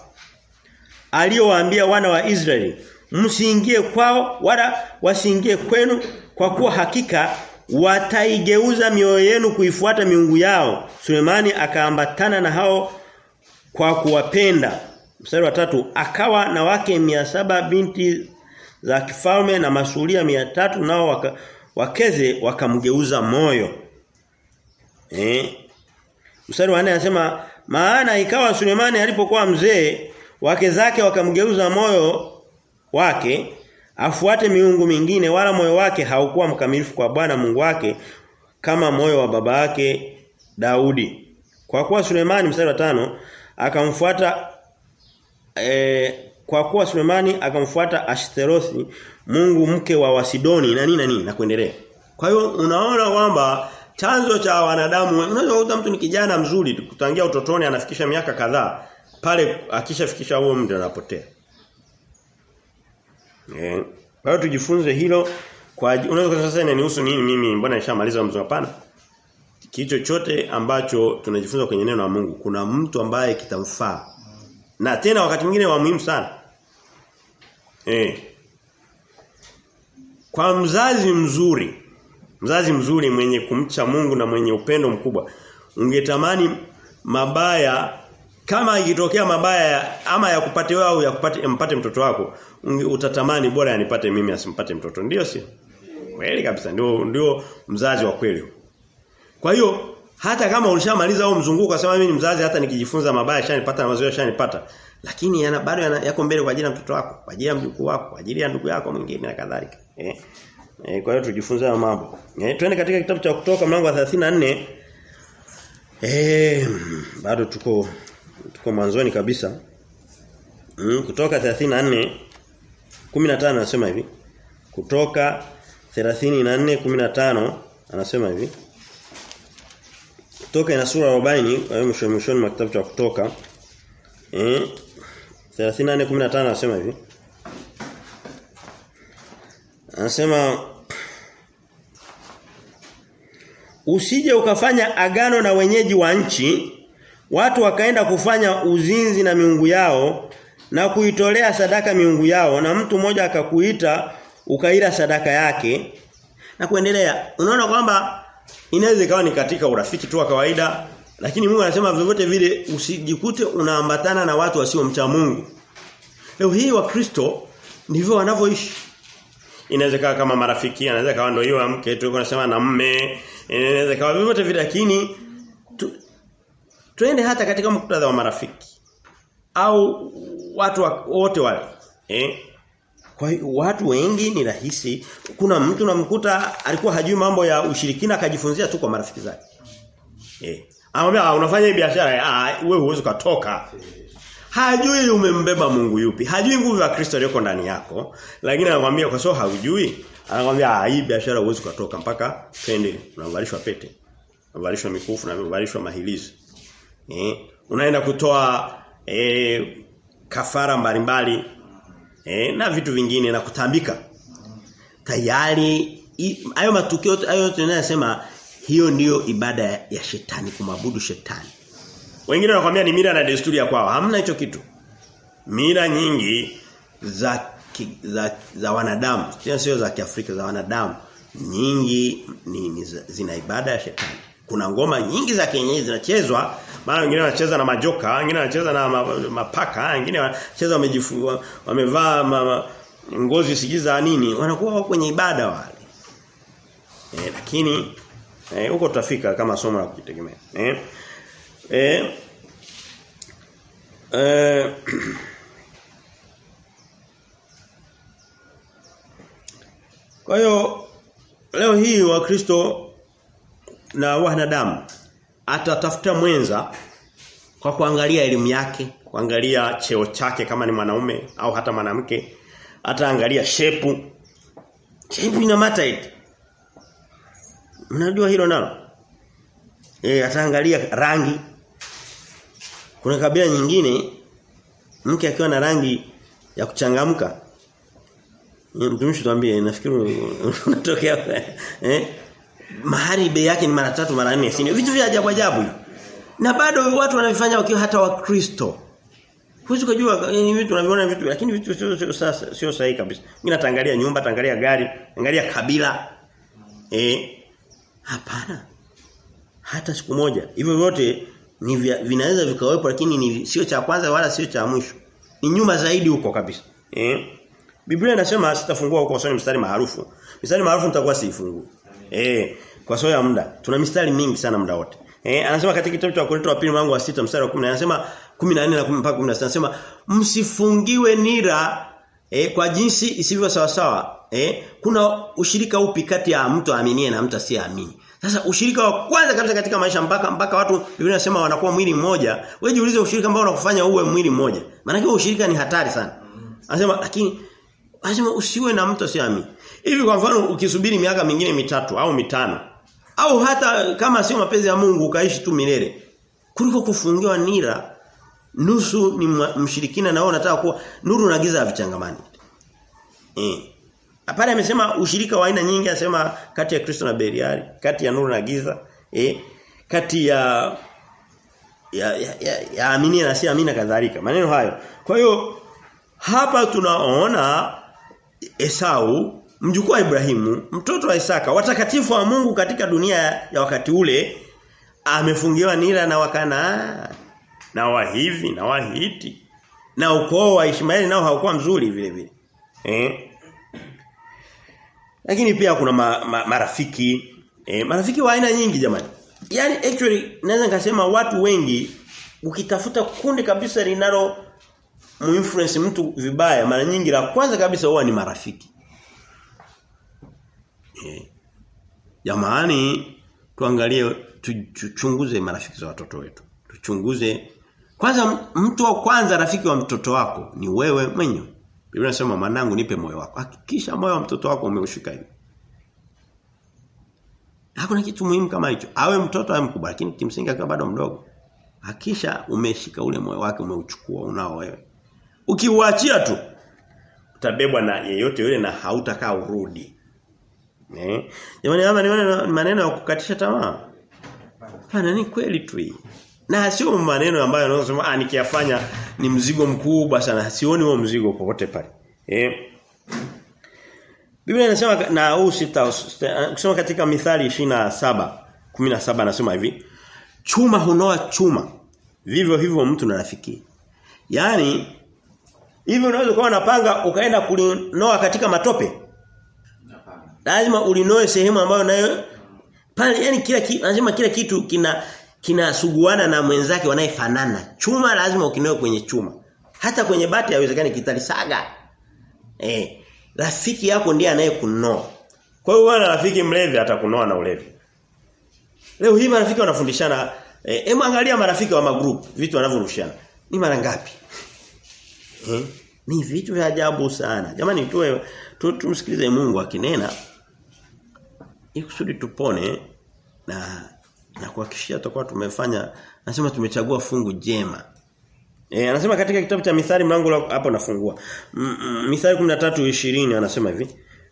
aliyowaambia wana wa Israeli msiingie kwao wala wasiingie kwenu kwa kuwa hakika wataigeuza mioyo yenu kuifuata miungu yao Sulemani akaambatana na hao kwa kuwapenda. Mstari wa tatu akawa na wake saba binti za kifalme na masulia mia tatu nao waka, wakeze wakamgeuza moyo. Eh? Mstari wa 4 anasema maana ikawa Sulemani alipokuwa mzee wake zake wakamgeuza moyo wake afuate miungu mingine wala moyo wake haukuwa mkamilifu kwa Bwana Mungu wake kama moyo wa baba yake Daudi. Kwa kuwa Sulemani mstari wa tano akamfuata e, kwa kuwa Sulemani akamfuata Ashtarothi Mungu mke wa Wasidoni na nini na nini na kuendelea. Kwa hiyo unaona kwamba chanzo cha wanadamu unaweza kukuta mtu ni kijana mzuri kutangia utotoni anafikisha miaka kadhaa pale akishafikisha huo muda anapotea. Eh. Kwa hiyo tujifunze hilo kwa unaweza kusema sasa inahusu nini mimi mbona nishamaliza mzo hapana. Kicho chote ambacho tunajifunza kwenye neno la Mungu kuna mtu ambaye kitamfaa. Na tena wakati mwingine wa muhimu sana. Eh. Kwa mzazi mzuri, mzazi mzuri mwenye kumcha Mungu na mwenye upendo mkubwa, ungetamani mabaya kama ikitokea mabaya ama ya kupate au ya kupate mpate mtoto wako utatamani bora yanipate mimi asimpate mtoto ndio si? kweli kabisa ndio ndio mzazi wa kweli kwa hiyo hata kama ulishamaliza huo mzunguko ukasema mimi ni mzazi hata nikijifunza mabaya shanipata na mazoea shanipata lakini yana bado yana, yako mbele kwa ajili ya mtoto wako kwa ajili ya mjukuu wako kwa ajili ya ndugu yako mwingine na kadhalika eh E, kwa hiyo tujifunze hayo mambo. E, twende katika kitabu cha kutoka mlango wa 34. Eh bado tuko tuko mwanzoni kabisa. Mm, kutoka 34 15 anasema hivi. Kutoka 34 15 anasema hivi. Kutoka ina sura 40 kwa hiyo mwisho mwishoni mwa kitabu cha kutoka. Eh 34 15 anasema hivi. Anasema Usije ukafanya agano na wenyeji wa nchi watu wakaenda kufanya uzinzi na miungu yao na kuitolea sadaka miungu yao na mtu mmoja akakuita ukaila sadaka yake na kuendelea unaona kwamba inaweza ikawa ni katika urafiki tu wa kawaida lakini Mungu anasema vyovyote vile usijikute unaambatana na watu wasiomcha Mungu. Leo hii wa Kristo ndivyo wanavyoishi. Inaweza kawa kama marafiki anaweza kawa ndio hiyo mke tu anasema na mme. Inaweza kawa vyovyote vile lakini tu, tuende hata katika muktadha wa marafiki au watu wote wale eh kwa watu wengi ni rahisi kuna mtu namkuta alikuwa hajui mambo ya ushirikina akajifunzia tu kwa marafiki zake eh anamwambia unafanya hii biashara ah wewe huwezi kutoka Hajui umembeba Mungu yupi. Hajui nguvu ya Kristo iliyoko ndani yako. Lakini anakuambia kwa sababu haujui, anakuambia hii biashara huwezi kutoka mpaka twende unavalishwa pete. Unavalishwa mikufu na unavalishwa mahilizi. Eh, unaenda kutoa eh, kafara mbalimbali eh, na vitu vingine na kutambika. Tayari hayo matukio hayo yote tunayosema hiyo ndiyo ibada ya shetani kumabudu shetani. Wengine wanakuambia ni mira na desturi ya kwao. Hamna hicho kitu. mira nyingi za ki, za, za wanadamu, sio za Kiafrika za wanadamu, nyingi ni, ni zina ibada ya shetani. Kuna ngoma nyingi za kienyeji zinachezwa, maana wengine wanacheza na majoka, wengine wanacheza na mapaka, wengine wanacheza wamejifua, wamevaa ngozi sigiza nini, wanakuwa wako kwenye ibada wale. Eh, lakini eh, huko tutafika kama somo la kujitegemea. Eh? Eh, e, (clears throat) kwa hiyo leo hii wakristo na wanadamu atatafuta mwenza kwa kuangalia elimu yake, kuangalia cheo chake kama ni mwanaume au hata mwanamke, ataangalia shepu. Shepu ina matter. Mnajua hilo nalo? Eh ataangalia rangi. Kuna kabila nyingine mke akiwa na rangi ya kuchangamka. Mtumishi tuambie nafikiri unatokea (laughs) eh mahari bei yake ni mara tatu mara nne sio vitu vya ajabu ajabu. Na bado watu wanavifanya wakiwa hata wakristo. Huwezi kujua ni vitu tunaviona vitu lakini vitu sio sio sio sahihi kabisa. Mimi nataangalia nyumba, taangalia gari, angalia kabila. Eh hapana hata siku moja. Hivyo vyote ni vya, vinaweza vikawepo lakini ni sio cha kwanza wala sio cha mwisho. Ni nyuma zaidi huko kabisa. Eh? Biblia inasema sitafungua huko usoni mstari maarufu. Mstari maarufu nitakuwa siifungui. Eh, kwa sababu ya muda. Tuna mistari mingi sana muda wote. Eh, anasema katika kitabu cha Wakorintho wa pili mlango wa sita mstari wa 10 anasema 14 na 10 mpaka 16 anasema msifungiwe nira eh, kwa jinsi isivyo sawa sawa. Eh, kuna ushirika upi kati ya mtu aaminie na mtu asiyeamini? Sasa ushirika wa kwanza kabisa katika maisha mpaka mpaka watu Biblia inasema wanakuwa mwili mmoja. Wewe jiulize ushirika ambao unakufanya uwe mwili mmoja. Maana ushirika ni hatari sana. Anasema lakini anasema usiwe na mtu asiamini. Hivi kwa mfano ukisubiri miaka mingine mitatu au mitano au hata kama sio mapenzi ya Mungu ukaishi tu milele kuliko kufungiwa nira nusu ni mshirikina na wao nataka kuwa nuru na giza havichangamani. Eh. Pale amesema ushirika wa aina nyingi anasema kati ya Kristo na Beliari, kati ya nuru na giza, eh, kati ya ya ya, ya, ya amini na si amini kadhalika. Maneno hayo. Kwa hiyo hapa tunaona Esau mjukuu wa Ibrahimu, mtoto wa Isaka, watakatifu wa Mungu katika dunia ya wakati ule amefungiwa nira na wakana na wahivi na wahiti na ukoo wa Ishmaeli nao haukuwa mzuri vile vile. Eh? Lakini pia kuna ma, ma, marafiki eh, marafiki wa aina nyingi jamani. Yaani actually naweza nikasema watu wengi ukitafuta kundi kabisa linalo muinfluence mtu vibaya mara nyingi la kwanza kabisa huwa ni marafiki. Jamani tuangalie tuchunguze marafiki za watoto wetu. Tuchunguze kwanza mtu wa kwanza rafiki wa mtoto wako ni wewe mwenyewe. Biblia inasema mwanangu nipe moyo wako. Hakikisha moyo wa mtoto wako umeushika hivi. Hakuna kitu muhimu kama hicho. Awe mtoto awe mkubwa lakini kimsingi akiwa bado mdogo. Hakisha umeshika ule moyo wake umeuchukua unao wewe. Ukiuachia tu utabebwa na yeyote yule na hautakaa urudi. Eh? Jamani hapa ni maneno, ya kukatisha tamaa. Hapana ni kweli tu hii. Na sio maneno ambayo unasema ah nikiyafanya ni mzigo mkubwa sana. Sioni huo mzigo popote pale. Eh? Biblia inasema na huu sita kusema katika Mithali 27 17 anasema hivi chuma hunoa chuma vivyo hivyo mtu na rafiki. Yaani hivi unaweza kuwa unapanga ukaenda kulinoa katika matope. Lazima ulinoe sehemu ambayo nayo pale yani kila kitu lazima kila kitu kina kinasuguana na mwenzake wanayefanana. Chuma lazima ukinoe kwenye chuma. Hata kwenye bati haiwezekani kitalisaga. Eh, rafiki yako ndiye anayekunoa. Kwa hiyo wala rafiki mlevi atakunoa na ulevi. Leo hii marafiki wanafundishana eh, hebu angalia marafiki wa magroup vitu wanavyorushana. Ni mara ngapi? Eh? Ni vitu vya ajabu sana. Jamani tuwe tu, tumsikilize Mungu akinena ili kusudi tupone na na kuhakikishia tutakuwa tumefanya nasema tumechagua fungu jema. E, anasema katika kitabu cha Mithali mlango hapo nafungua. Mithali 13:20 anasema hivi.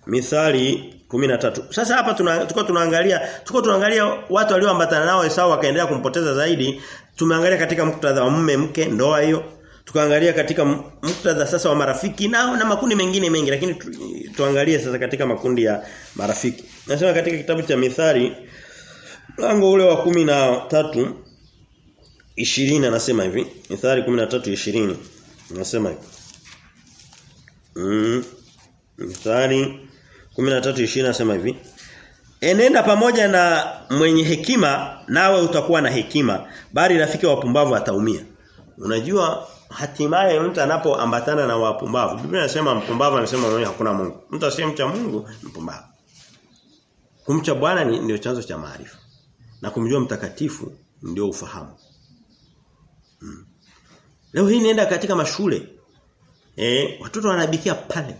Mithali 13. Sasa hapa tuna tuko tunaangalia tuko tunaangalia watu walioambatana nao Esau wakaendelea kumpoteza zaidi. Tumeangalia katika muktadha wa mume mke ndoa hiyo. Tukaangalia katika muktadha sasa wa marafiki nao na makundi mengine mengi lakini tu, tuangalie sasa katika makundi ya marafiki. Nasema katika kitabu cha Mithali mlango ule wa kumi na tatu 20 anasema hivi. Mithali 13:20 anasema hivi. Mm. Mithali 13:20 anasema hivi. Enenda pamoja na mwenye hekima nawe utakuwa na hekima bali rafiki wa wapumbavu ataumia. Unajua hatimaye mtu anapoambatana na wapumbavu. Biblia inasema mpumbavu anasema mwenye hakuna Mungu. Mtu asiyemcha Mungu mpumbavu. Kumcha Bwana ndio chanzo cha maarifa. Na kumjua mtakatifu ndio ufahamu. Hmm. Leo hii nienda katika mashule. Eh, watoto wanabikia pale.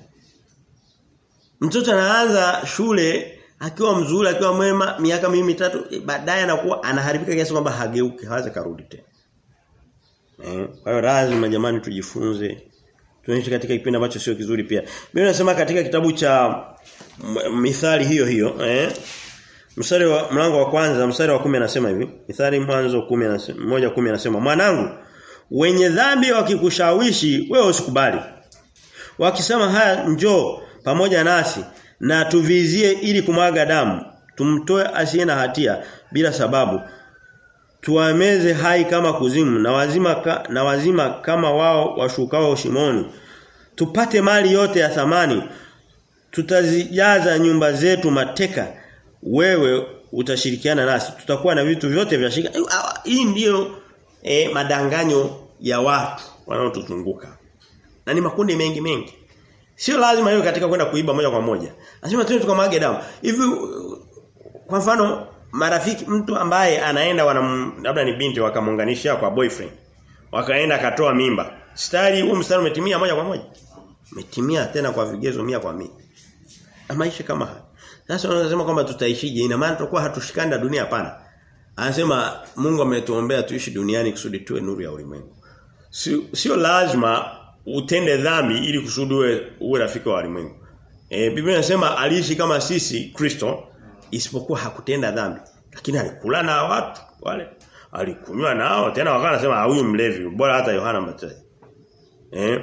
Mtoto anaanza shule akiwa mzuri, akiwa mwema, miaka mimi mitatu, e, baadaye anakuwa anaharibika kiasi kwamba hageuke, hawezi karudi tena. Eh, kwa hiyo lazima jamani tujifunze. Tunaishi katika kipindi ambacho sio kizuri pia. Biblia inasema katika kitabu cha Mithali hiyo hiyo, eh, Mstari wa mlango wa kwanza mstari wa kumi anasema hivi. Mithali mwanzo 10 anasema moja kumi anasema mwanangu wenye dhambi wakikushawishi wewe usikubali. Wakisema haya njoo pamoja nasi na tuvizie ili kumwaga damu tumtoe asiye na hatia bila sababu tuameze hai kama kuzimu na wazima ka, na wazima kama wao washukao shimoni. Tupate mali yote ya thamani. Tutazijaza nyumba zetu mateka. Wewe utashirikiana nasi. Tutakuwa na vitu vyote vya shika. Hii ndiyo eh, madanganyo ya watu wanaotuzunguka na ni makundi mengi mengi. Sio lazima hiyo katika kwenda kuiba moja kwa moja. Lazima tuende tukamage damu. Hivi kwa mfano marafiki mtu ambaye anaenda wana labda ni binti wakamuunganisha kwa boyfriend wakaenda akatoa mimba. Stari huu mstari umetimia moja kwa moja? Umetimia tena kwa vigezo mia kwa mia. Maisha kama haya. Sasa unasema kwamba tutaishije? Ina maana tutakuwa hatushikani na dunia? Hapana. Anasema Mungu ametuombea tuishi duniani kusudi tuwe nuru ya ulimwengu. Sio, sio lazima utende dhambi ili kusudi uwe, uwe rafiki wa ulimwengu. E, Biblia inasema aliishi kama sisi Kristo isipokuwa hakutenda dhambi. Lakini alikula na watu wale. Alikunywa nao tena wakana nasema huyu mlevi bora hata Yohana Mbatizaji. Eh?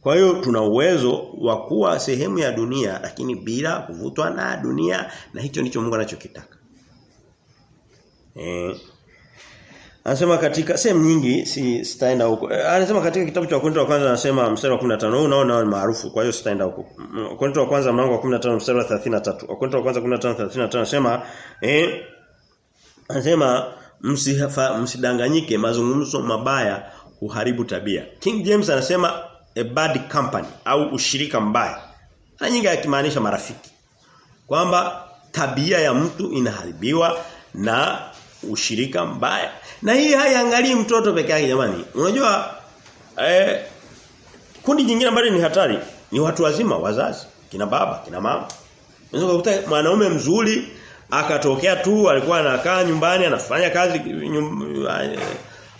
Kwa hiyo tuna uwezo wa kuwa sehemu ya dunia lakini bila kuvutwa na dunia na hicho ndicho Mungu anachokitaka. Eh Anasema katika sehemu nyingi si sitaenda huko. E, anasema katika kitabu cha Wakorintho wa kwanza anasema mstari wa 15. Huu unaona ni maarufu kwa hiyo sitaenda huko. Wakorintho wa kwanza mlango wa 15 mstari wa 33. Wakorintho wa kwanza 15 35 anasema eh anasema msifa, msidanganyike mazungumzo mabaya huharibu tabia. King James anasema a bad company au ushirika mbaya. Na nyingi yakimaanisha marafiki. Kwamba tabia ya mtu inaharibiwa na ushirika mbaya. Na hii haiangalii mtoto peke yake jamani. Unajua eh, kundi jingine ambalo ni hatari ni watu wazima, wazazi, kina baba, kina mama. Unaweza kukuta mwanaume mzuri akatokea tu alikuwa anakaa nyumbani anafanya kazi nyum,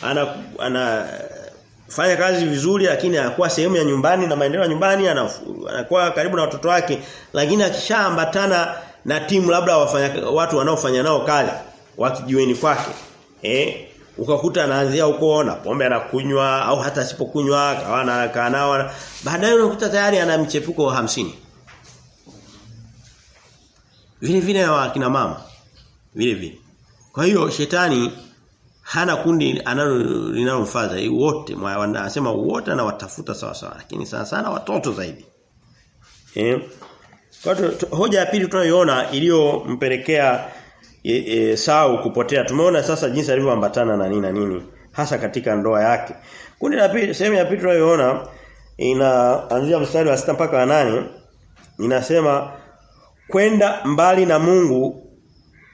ana anafanya kazi vizuri lakini anakuwa sehemu ya nyumbani na maendeleo ya nyumbani anakuwa karibu na watoto wake lakini akishaambatana na timu labda wafanya watu wanaofanya nao kazi wakijiweni kwake eh ukakuta anaanzia huko na pombe anakunywa au hata asipokunywa kawa anakaa nao baadaye unakuta tayari ana mchepuko wa hamsini. Vile vile wa kina mama vile vile. Kwa hiyo shetani hana kundi analo linalomfadha wote anasema wote na watafuta sawa sawa lakini sana sana watoto zaidi. Eh kwa hoja ya pili tunayoiona iliyompelekea e, e, Sau kupotea tumeona sasa jinsi alivyoambatana na nini na nini hasa katika ndoa yake kundi la pili sehemu ya pili tunayoona inaanzia mstari wa sita mpaka wa nane inasema kwenda mbali na Mungu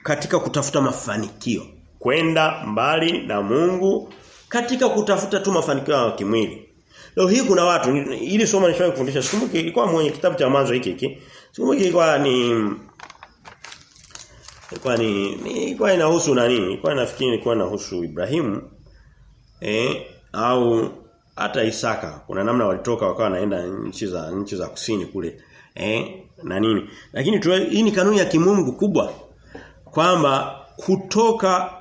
katika kutafuta mafanikio kwenda mbali na Mungu katika kutafuta tu mafanikio ya kimwili. Leo hii kuna watu ili somo nishawahi kufundisha sikumbuki ilikuwa mwenye kitabu cha mwanzo hiki hiki. Sikumbuki ilikuwa ni ilikuwa ni ilikuwa inahusu nani? Ilikuwa nafikiri ilikuwa inahusu Ibrahimu eh au hata Isaka. Kuna namna walitoka wakawa naenda nchi za nchi za kusini kule. Eh na nini? Lakini tuwe, hii ni kanuni ya kimungu kubwa kwamba kutoka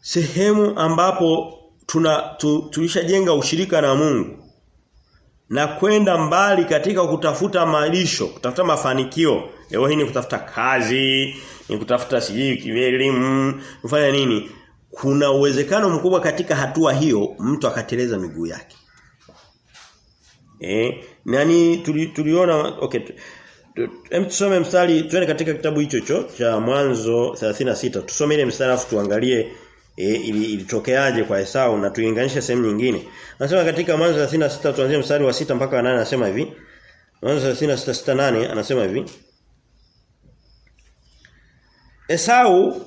sehemu ambapo tuna tu, tulishajenga ushirika na Mungu na kwenda mbali katika kutafuta malisho, kutafuta mafanikio. Leo hii ni kutafuta kazi, ni kutafuta sijui elimu, kufanya nini? Kuna uwezekano mkubwa katika hatua hiyo mtu akateleza miguu yake. Eh, nani tuli, tuliona okay Hem tusome mstari twende katika kitabu hicho hicho cha mwanzo 36. Tusome ile mstari afu tuangalie e, ilitokeaje kwa Esau na tuinganishe sehemu nyingine. Anasema katika mwanzo 36 tuanzie mstari wa sita mpaka wa 8 anasema hivi. Mwanzo 36:8 anasema hivi. Esau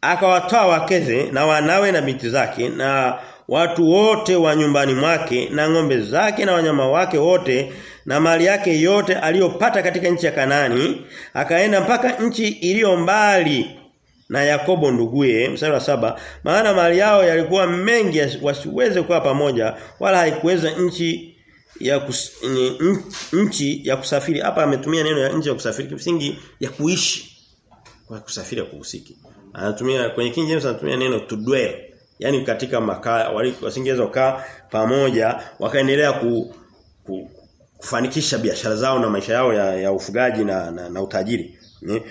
akawatoa wakeze na wanawe na binti zake na watu wote wa nyumbani mwake na ng'ombe zake na wanyama wake wote na mali yake yote aliyopata katika nchi ya Kanani akaenda mpaka nchi iliyo mbali na Yakobo nduguye mstari wa saba maana mali yao yalikuwa mengi wasiweze kuwa pamoja wala haikuweza nchi ya kus, nchi ya kusafiri. Hapa ametumia neno ya nchi ya kusafiri kimsingi ya kuishi kusafiri kuhusiki anatumia kwenye King James anatumia neno to dwell. Yani katika makaa wasingeweza kukaa pamoja wakaendelea ku, ku, kufanikisha biashara zao na maisha yao ya, ya ufugaji na, na, na utajiri. Ni?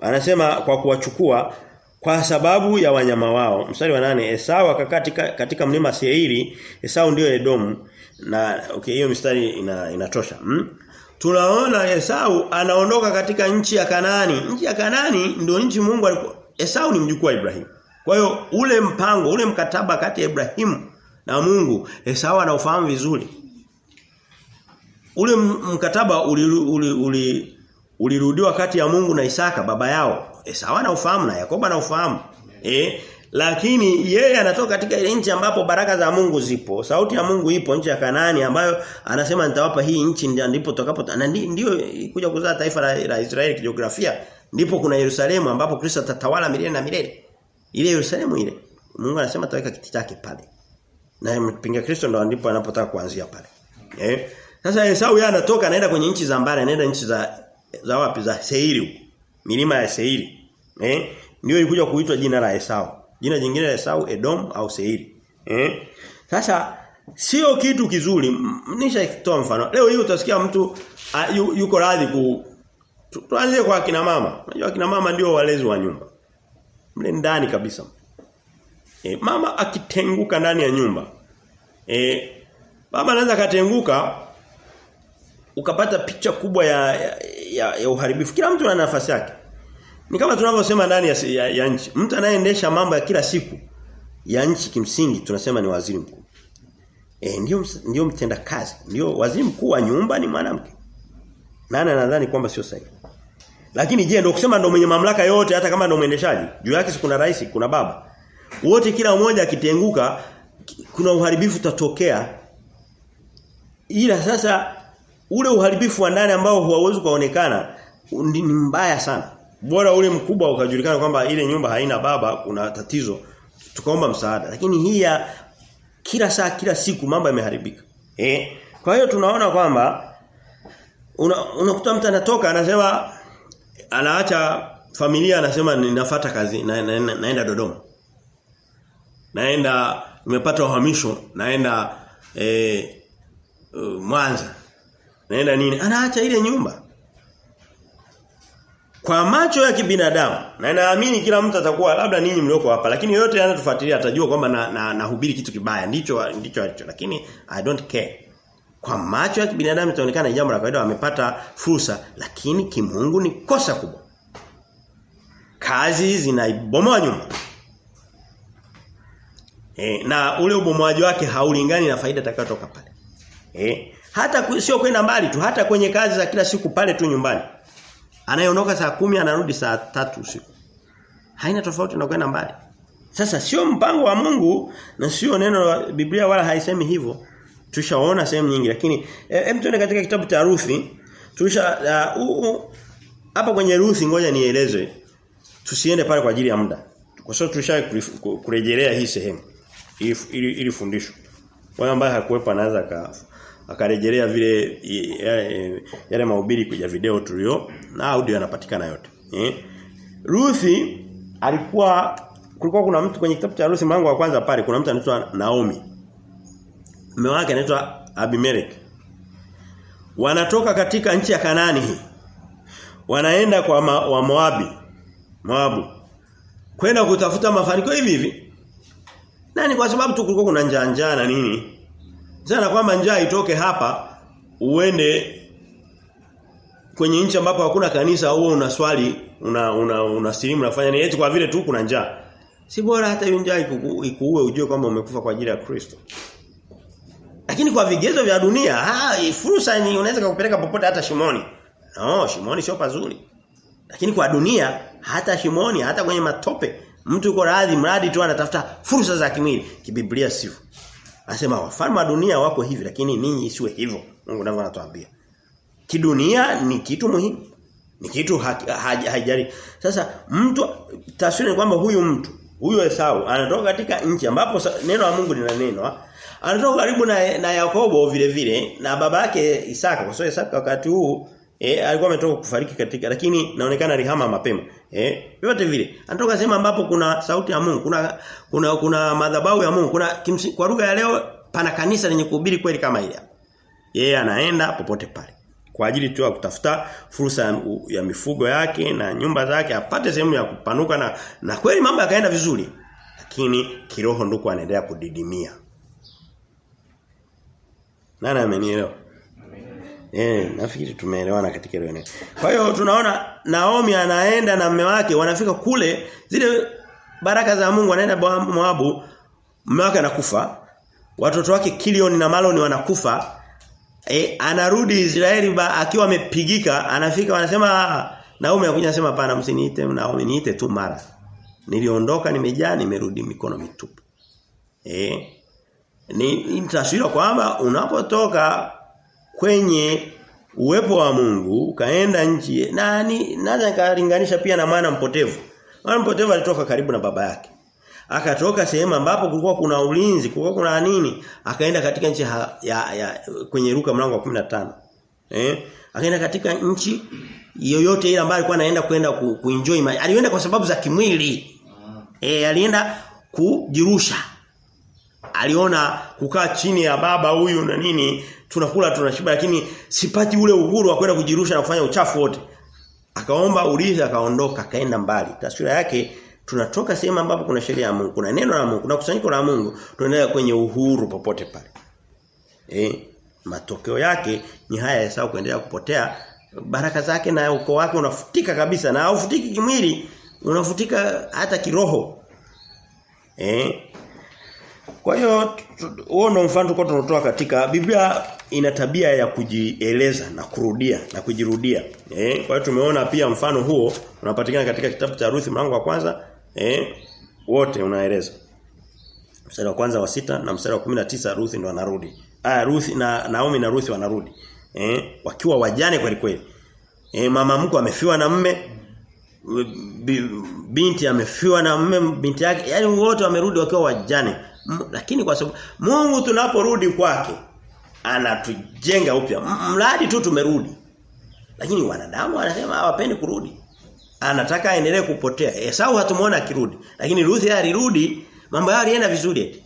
anasema kwa kuwachukua kwa sababu ya wanyama wao. Mstari wa nane Esau akakaa katika, katika mlima Seiri. Esau ndio Edomu. Na okay hiyo mstari ina, inatosha. Hmm? Tunaona Esau anaondoka katika nchi ya kanani nchi ya kanani ndio nchi Mungu alikuwa Esau ni mjukuu wa Ibrahimu kwa hiyo ule mpango, ule mkataba kati ya Ibrahimu na Mungu, Esau anaufahamu vizuri. Ule mkataba ulirudiwa uli, uli, uli kati ya Mungu na Isaka baba yao. Esau anaufahamu na Yakoba anaufahamu. Eh, lakini yeye anatoka katika ile nchi ambapo baraka za Mungu zipo. Sauti ya Mungu ipo nchi ya Kanaani ambayo anasema nitawapa hii nchi ndipo tutakapo na ndio kuja kuzaa taifa la, la Israeli kijiografia. Ndipo kuna Yerusalemu ambapo Kristo atatawala milele na milele. Ile Yerusalemu ile. Mungu anasema ataweka kiti chake pale. Na mpinga Kristo ndo ndipo anapotaka kuanzia pale. Eh? Sasa Esau yeye anatoka anaenda kwenye nchi za mbali, anaenda nchi za za wapi za Seiri. Milima ya Seiri. Eh? Ndio ilikuja kuitwa jina la Esau. Jina jingine la Esau Edom au Seiri. Eh? Sasa sio kitu kizuri. Nishaitoa mfano. Leo hii utasikia mtu a, yu, yuko radhi ku tuanze kwa kina mama. Unajua kina mama ndio walezi wa nyumba mle ndani kabisa. E, mama akitenguka ndani ya nyumba. E, baba anaweza katenguka ukapata picha kubwa ya, ya, ya, ya uharibifu. Kila mtu ana nafasi yake. Ni kama tunavyosema ndani ya, ya, ya nchi. Mtu anayeendesha mambo ya kila siku ya nchi kimsingi tunasema ni waziri mkuu. E, ndio ndio mtenda kazi. Ndio waziri mkuu wa nyumba ni mwanamke. Nani anadhani kwamba sio sahihi? Lakini je, ndio kusema ndio mwenye mamlaka yote hata kama ndio mwendeshaji? Juu yake si kuna rais, kuna baba. Wote kila mmoja akitenguka kuna uharibifu utatokea. Ila sasa ule uharibifu wa ndani ambao hauwezi kuonekana ni mbaya sana. Bora ule mkubwa ukajulikana kwamba ile nyumba haina baba, kuna tatizo. Tukaomba msaada. Lakini hii ya kila saa kila siku mambo yameharibika. Eh? Kwa hiyo tunaona kwamba unakuta una mtu anatoka anasema anaacha familia anasema ninafata kazi na, na, na, naenda Dodoma. Naenda nimepata uhamisho, naenda eh Mwanza. Naenda nini? Anaacha ile nyumba. Kwa macho ya kibinadamu na naamini kila mtu atakuwa labda ninyi mlioko hapa lakini yote anatufuatilia atajua kwamba na, na, nahubiri kitu kibaya ndicho ndicho alicho lakini I don't care. Kwa macho ya kibinadamu itaonekana jambo la kawaida wamepata fursa lakini kimungu ni kosa kubwa. Kazi zinaibomoa nyumba. E, na ule ubomoaji wake haulingani na faida itakayotoka pale. Eh, hata sio kwenda mbali tu, hata kwenye kazi za kila siku pale tu nyumbani. Anayeondoka saa kumi anarudi saa tatu usiku. Haina tofauti na kwenda mbali. Sasa sio mpango wa Mungu na sio neno la Biblia wala haisemi hivyo. Tushaona sehemu nyingi lakini hem tuende katika kitabu cha Ruthi. Tulisha hapa uh, kwenye Ruthi ngoja nieleze. Tusiende pale kwa ajili ya muda. Kwa sababu tulisha kurejelea hii sehemu. Ili ili, ili fundisho. Wale ambaye hakuwepo anaweza akarejelea vile yale, mahubiri kuja video tulio na audio yanapatikana yote. Eh? Ruthi alikuwa kulikuwa kuna mtu kwenye kitabu cha Ruthi mlango wa kwanza pale kuna mtu anaitwa Naomi. Mume wake anaitwa Abimelech. Wanatoka katika nchi ya Kanani. Wanaenda kwa ma, wa Moabi. Moabu. Kwenda kutafuta mafanikio hivi hivi. Nani kwa sababu tu kulikuwa kuna njaa njaa na nini? Sana kwamba njaa itoke hapa uende kwenye nchi ambapo hakuna kanisa au unaswali una una unasilimu unafanya nini eti kwa vile tu kuna njaa. Si bora hata hiyo njaa ikuue ujue kwamba umekufa kwa ajili ya Kristo. Lakini kwa vigezo vya dunia, ah fursa ni unaweza kukupeleka popote hata shimoni. No, shimoni sio pazuri. Lakini kwa dunia hata shimoni hata kwenye matope mtu yuko radhi mradi tu anatafuta fursa za kimwili. Kibiblia sivyo. Anasema wafalme wa dunia wako hivi lakini ninyi isiwe hivyo. Mungu ndivyo anatuambia. Kidunia ni kitu muhimu. Ni kitu haijali. Sasa mtu taswira ni kwamba huyu mtu, huyu Esau anatoka katika nchi ambapo neno la Mungu linanenwa. Anatoka karibu na, na Yakobo vile vile na baba yake Isaka kwa sababu Isaka wakati huu eh alikuwa ametoka kufariki katika lakini naonekana alihama mapema. Eh yote vile. Anatoka sehemu ambapo kuna sauti ya Mungu, kuna kuna kuna madhabahu ya Mungu, kuna kimsi, kwa lugha ya leo pana kanisa lenye kuhubiri kweli kama ile. Yeye anaenda popote pale kwa ajili tu ya kutafuta fursa ya, ya mifugo yake na nyumba zake apate sehemu ya kupanuka na na kweli mambo yakaenda vizuri lakini kiroho ndiko anaendelea kudidimia nani amenielewa Eh, nafikiri tumeelewana katika hilo eneo. Kwa hiyo tunaona Naomi anaenda na mume wake wanafika kule zile baraka za Mungu anaenda Moabu mume wake anakufa watoto wake Kilion na Malon wanakufa E, anarudi Israeli ba, akiwa amepigika anafika wanasema Naomi anakuja anasema hapana msiniite Naomi niite tu mara. Niliondoka nimejaa nimerudi mikono mitupu. Eh ni taswira kwamba unapotoka kwenye uwepo wa Mungu ukaenda nchi na ni naweza nikalinganisha pia na mwana mpotevu. Mwana mpotevu alitoka karibu na baba yake. Akatoka sehemu ambapo kulikuwa kuna ulinzi, kulikuwa kuna nini, akaenda katika nchi ya, ya, ya kwenye Luka mlango wa 15. Eh? Akaenda katika nchi yoyote ile ambayo alikuwa anaenda kwenda kuenjoy ku Alienda kwa sababu za kimwili. Eh, alienda kujirusha. Aliona kukaa chini ya baba huyu na nini, tunakula tunashiba lakini sipati ule uhuru wa kwenda kujirusha na kufanya uchafu wote. Akaomba urithi akaondoka akaenda mbali. Taswira yake tunatoka sehemu ambapo kuna sheria ya Mungu, kuna neno la Mungu, kuna kusanyiko la Mungu, tunaenda kwenye uhuru popote pale. Eh, matokeo yake ni haya Esau kuendelea kupotea, baraka zake na ukoo wake unafutika kabisa na haufutiki kimwili, unafutika hata kiroho. Eh? Kwa hiyo huo ndio mfano tulikuwa tunatoa katika Biblia ina tabia ya kujieleza na kurudia na kujirudia. Eh, kwa hiyo tumeona pia mfano huo unapatikana katika kitabu cha Ruth mlango wa kwanza eh wote unaeleza. Mstari wa kwanza wa sita na mstari wa 19 Ruth ndo anarudi. Ah Ruth na Naomi na Ruth wanarudi. Eh wakiwa wajane kweli kweli. Eh mama mko amefiwa na mme binti amefiwa na mume binti yake yani wote wamerudi wakiwa wajane. Lakini kwa sababu Mungu tunaporudi kwake anatujenga upya. Mradi tu tumerudi. Lakini wanadamu wanasema hawapendi kurudi. Anataka aendelee kupotea. Esau hatumuona akirudi. Lakini Ruth alirudi mambo yao yalienda vizuri eti.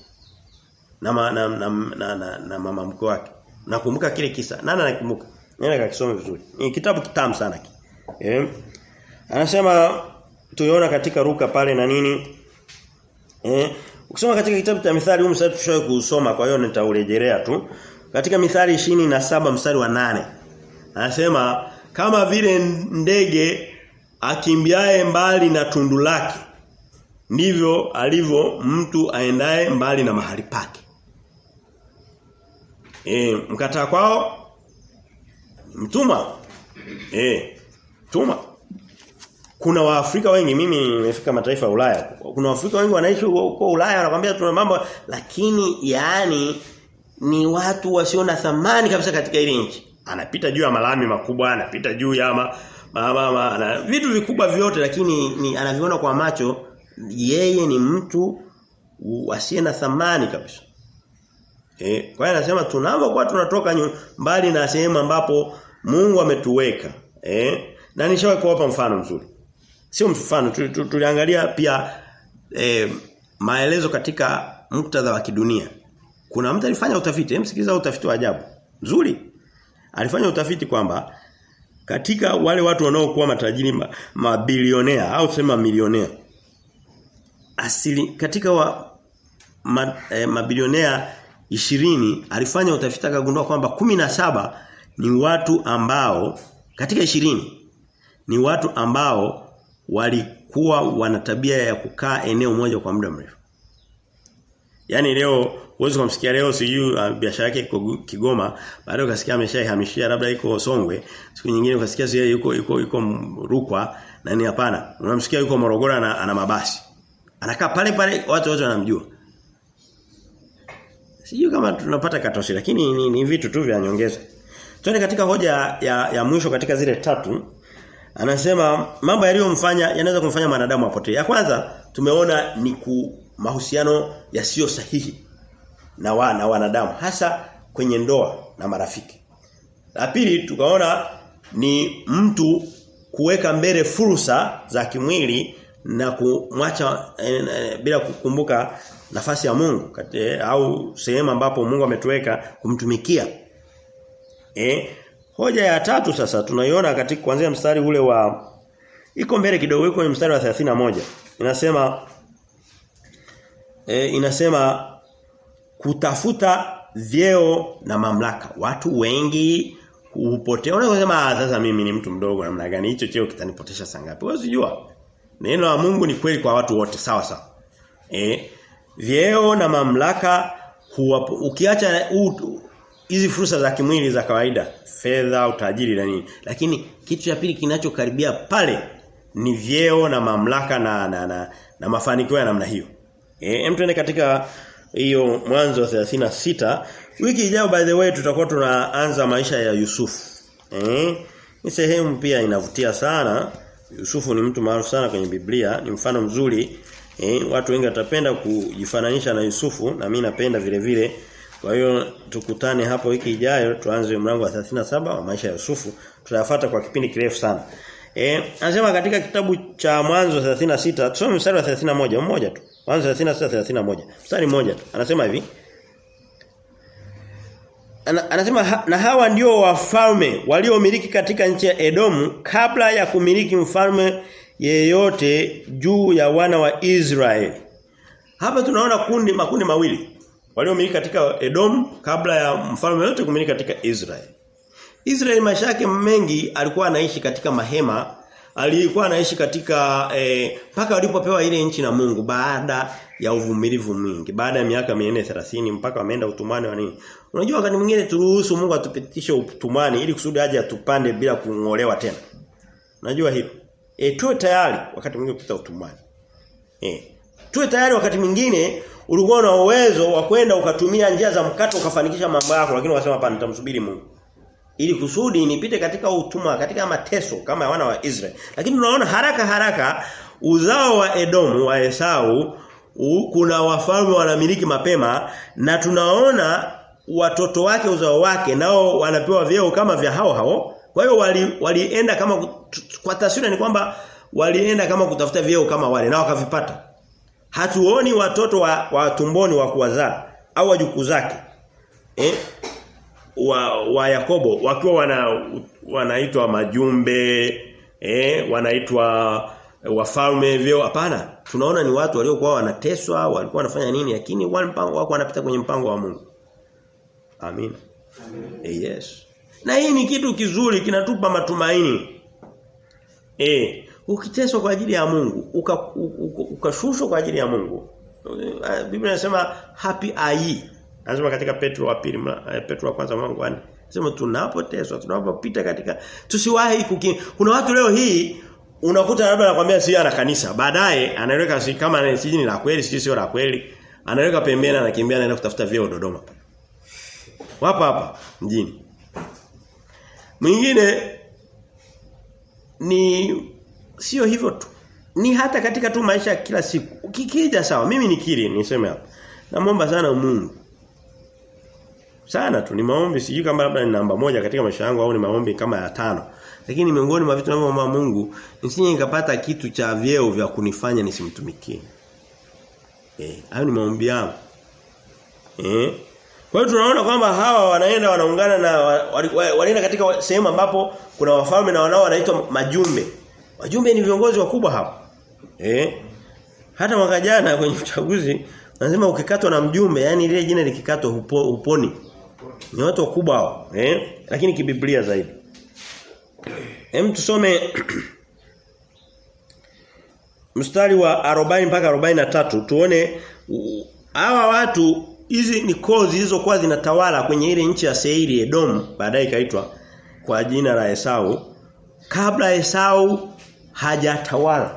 Na, ma, na, na, na, na, na mama mkwe wake. Nakumbuka kile kisa. Nani anakumbuka? Nenda kakisome vizuri? Ni kitabu kitamu sana ki. Eh anasema tuiona katika ruka pale na nini eh Ukisoma katika kitabu cha Mithali huu mstari tushawahi kusoma kwa hiyo nitaurejelea tu. Katika Mithali ishirini na saba mstari wa nane Anasema kama vile ndege akimbiaye mbali na tundu lake ndivyo alivyo mtu aendaye mbali na mahali pake. E, mkataa kwao mtuma. E, tuma kuna waafrika wengi mimi nimefika mataifa ya Ulaya. Kuna waafrika wengi wanaishi huko Ulaya wanakuambia tuna mambo lakini yaani ni watu wasio na thamani kabisa katika ile nchi. Anapita juu ya malami makubwa anapita juu ya ma, ma, ma, ma na, vitu vikubwa vyote lakini ni anaviona kwa macho yeye ni mtu asiye na thamani kabisa. Eh kwa hiyo anasema tunapokuwa tunatoka mbali na sehemu ambapo Mungu ametuweka eh na nishawahi kuwapa mfano mzuri Sio mfano tuliangalia pia eh, maelezo katika muktadha wa kidunia. Kuna mtu alifanya utafiti, msikiza utafiti wa ajabu. Nzuri. Alifanya utafiti kwamba katika wale watu wanaokuwa matajiri mabilionea au tuseme milionea asili katika wa ma, eh, mabilionea ishirini alifanya utafiti akagundua kwamba kumi na saba ni watu ambao katika ishirini ni watu ambao walikuwa wana tabia ya kukaa eneo moja kwa muda mrefu. Yaani leo uwezo kumsikia leo sijui uh, biashara yake iko Kigoma, baadaye ukasikia ameshaihamishia labda iko Songwe, siku nyingine ukasikia sio yuko yuko yuko Rukwa na ni hapana. Unamsikia yuko Morogoro ana, ana mabasi. Anakaa pale pale watu wote wanamjua. Sijui kama tunapata katoshi lakini ni, ni vitu tu vya nyongeza. Tuende katika hoja ya, ya mwisho katika zile tatu Anasema mambo yaliyomfanya yanaweza kumfanya mwanadamu apotee. Ya kwanza tumeona ni ku mahusiano yasiyo sahihi na wana wanadamu hasa kwenye ndoa na marafiki. La pili tukaona ni mtu kuweka mbele fursa za kimwili na kumwacha e, e, bila kukumbuka nafasi ya Mungu kati, au sehemu ambapo Mungu ametuweka kumtumikia. Eh Hoja ya tatu sasa tunaiona katika kuanzia mstari ule wa iko mbele kidogo iko kwenye mstari wa 31. Inasema e, inasema kutafuta vyeo na mamlaka. Watu wengi hupotea. Unasema sasa mimi ni mtu mdogo namna gani hicho cheo kitanipotesha sangapi? Wewe usijua. Neno la Mungu ni kweli kwa watu wote sawa sawa. Eh vyeo na mamlaka huwapo ukiacha hizi fursa za kimwili za kawaida fedha utajiri na nini. Lakini kitu cha pili kinachokaribia pale ni vyeo na mamlaka na na, na, na mafanikio ya namna hiyo. Eh tuende katika hiyo mwanzo 36 wiki ijayo by the way tutakuwa tunaanza maisha ya Yusufu eh ni sehemu pia inavutia sana. Yusufu ni mtu maarufu sana kwenye Biblia ni mfano mzuri. Eh watu wengi watapenda kujifananisha na Yusufu na mimi napenda vile vile kwa hiyo tukutane hapo wiki ijayo tuanze mlango wa 37 wa maisha ya Yusufu. Tutayafuata kwa kipindi kirefu sana. Eh, anasema katika kitabu cha Mwanzo 36, tusome mstari wa 31 mmoja tu. Mwanzo 36 31. Mstari mmoja tu. Anasema hivi. Ana, anasema ha, na hawa ndio wafalme waliomiliki katika nchi ya Edomu kabla ya kumiliki mfalme yeyote juu ya wana wa Israeli. Hapa tunaona kundi makundi mawili waliomiliki katika Edom kabla ya mfalme yote kumiliki katika Israeli. Israeli maisha yake mengi alikuwa anaishi katika mahema, alikuwa anaishi katika mpaka eh, walipopewa ile nchi na Mungu baada ya uvumilivu mwingi. Baada ya miaka 430 mpaka wameenda utumani wa nini? Unajua wakati mwingine turuhusu Mungu atupitishe utumani ili kusudi aje atupande bila kungolewa tena. Unajua hilo? E, tuwe tayari wakati mwingine kupita utumani. Eh. Tuwe tayari wakati mwingine ulikuwa na uwezo wa kwenda ukatumia njia za mkato ukafanikisha mambo yako lakini ukasema hapana nitamsubiri Mungu. Ili kusudi nipite katika utumwa katika mateso kama wana wa Israeli. Lakini tunaona haraka haraka uzao wa Edomu wa Esau kuna wafalme wanamiliki mapema na tunaona watoto wake uzao wake nao wanapewa vyeo kama vya hao hao. Kwa hiyo wali, walienda kama kwa taswira ni kwamba walienda kama kutafuta vyeo kama wale na wakavipata. Hatuoni watoto wa, wa tumboni wa kuwazaa au wajukuu zake. Eh? Wa, wa Yakobo wakiwa wana wanaitwa majumbe, eh, wanaitwa wafalme vyo hapana. Tunaona ni watu waliokuwa wanateswa, walikuwa wanafanya nini lakini wako wanapita kwenye mpango wa Mungu. Amina. Eh, yes. Na hii ni kitu kizuri kinatupa matumaini. Eh, ukiteswa kwa ajili ya Mungu, ukashushwa uka, uka kwa ajili ya Mungu. Biblia inasema happy ai. Anasema katika Petro wa pili, Petro wa kwanza mlango 4. Anasema tunapoteswa, tunapopita katika tusiwahi kuki. Kuna watu leo hii unakuta labda anakuambia si ana kanisa. Baadaye anaweka si kama si ni la kweli, si sio la kweli. Anaweka pembeni anakimbia anaenda kutafuta vyeo Dodoma. Hapa hapa mjini. Mwingine ni sio hivyo tu. Ni hata katika tu maisha kila siku. Ukikija sawa, mimi nikiri niseme hapa. Namuomba sana Mungu. Sana tu ni maombi sijui kama labda ni namba moja katika maisha yangu au ni maombi kama ya tano. Lakini miongoni mwa vitu ninavyoomba Mungu nisije nikapata kitu cha vyeo vya kunifanya nisimtumikie. Eh, hayo ni maombi yangu. Eh? Kwa hiyo tunaona kwamba hawa wanaenda wanaungana na wanaenda katika sehemu ambapo kuna wafalme na wanao wanaitwa majumbe. Wajumbe ni viongozi wakubwa hapo. Eh? Hata mwaka jana kwenye uchaguzi nasema ukikatwa na mjumbe, yani ile jina likikatwa upo, uponi. Ni watu wakubwa hao, eh? Lakini kibiblia zaidi. Hem tusome (clears throat) mstari wa 40 mpaka 43 tuone hawa watu hizi ni koo zilizokuwa zinatawala kwenye ile nchi ya Seiri Edom baadaye ikaitwa kwa jina la Esau kabla Esau hajatawala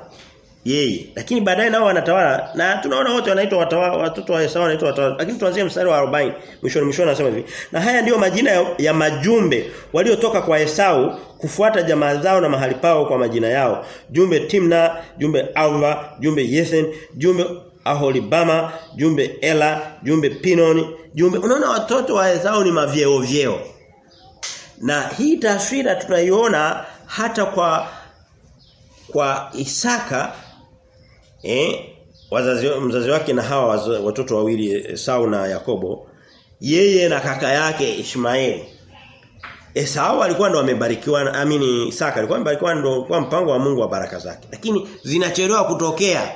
yeye lakini baadaye nao wanatawala na tunaona wote wanaitwa watawala watoto wa Esau wanaitwa watawala lakini tuanzie mstari wa 40 mwishoni mwishoni anasema hivi na haya ndiyo majina ya, majumbe waliotoka kwa Esau kufuata jamaa zao na mahali pao kwa majina yao jumbe Timna jumbe Alva jumbe Yethen jumbe Aholibama, jumbe Ela, jumbe Pinon jumbe unaona watoto wa Esau ni mavyeo vyeo. Na hii taswira tunaiona hata kwa kwa Isaka eh wazazi mzazi wake na hawa watoto wawili Esau na Yakobo yeye na kaka yake Ishmaeli. Esau alikuwa ndo amebarikiwa amini Isaka alikuwa amebarikiwa ndo kwa mpango wa Mungu wa baraka zake. Lakini zinachelewa kutokea.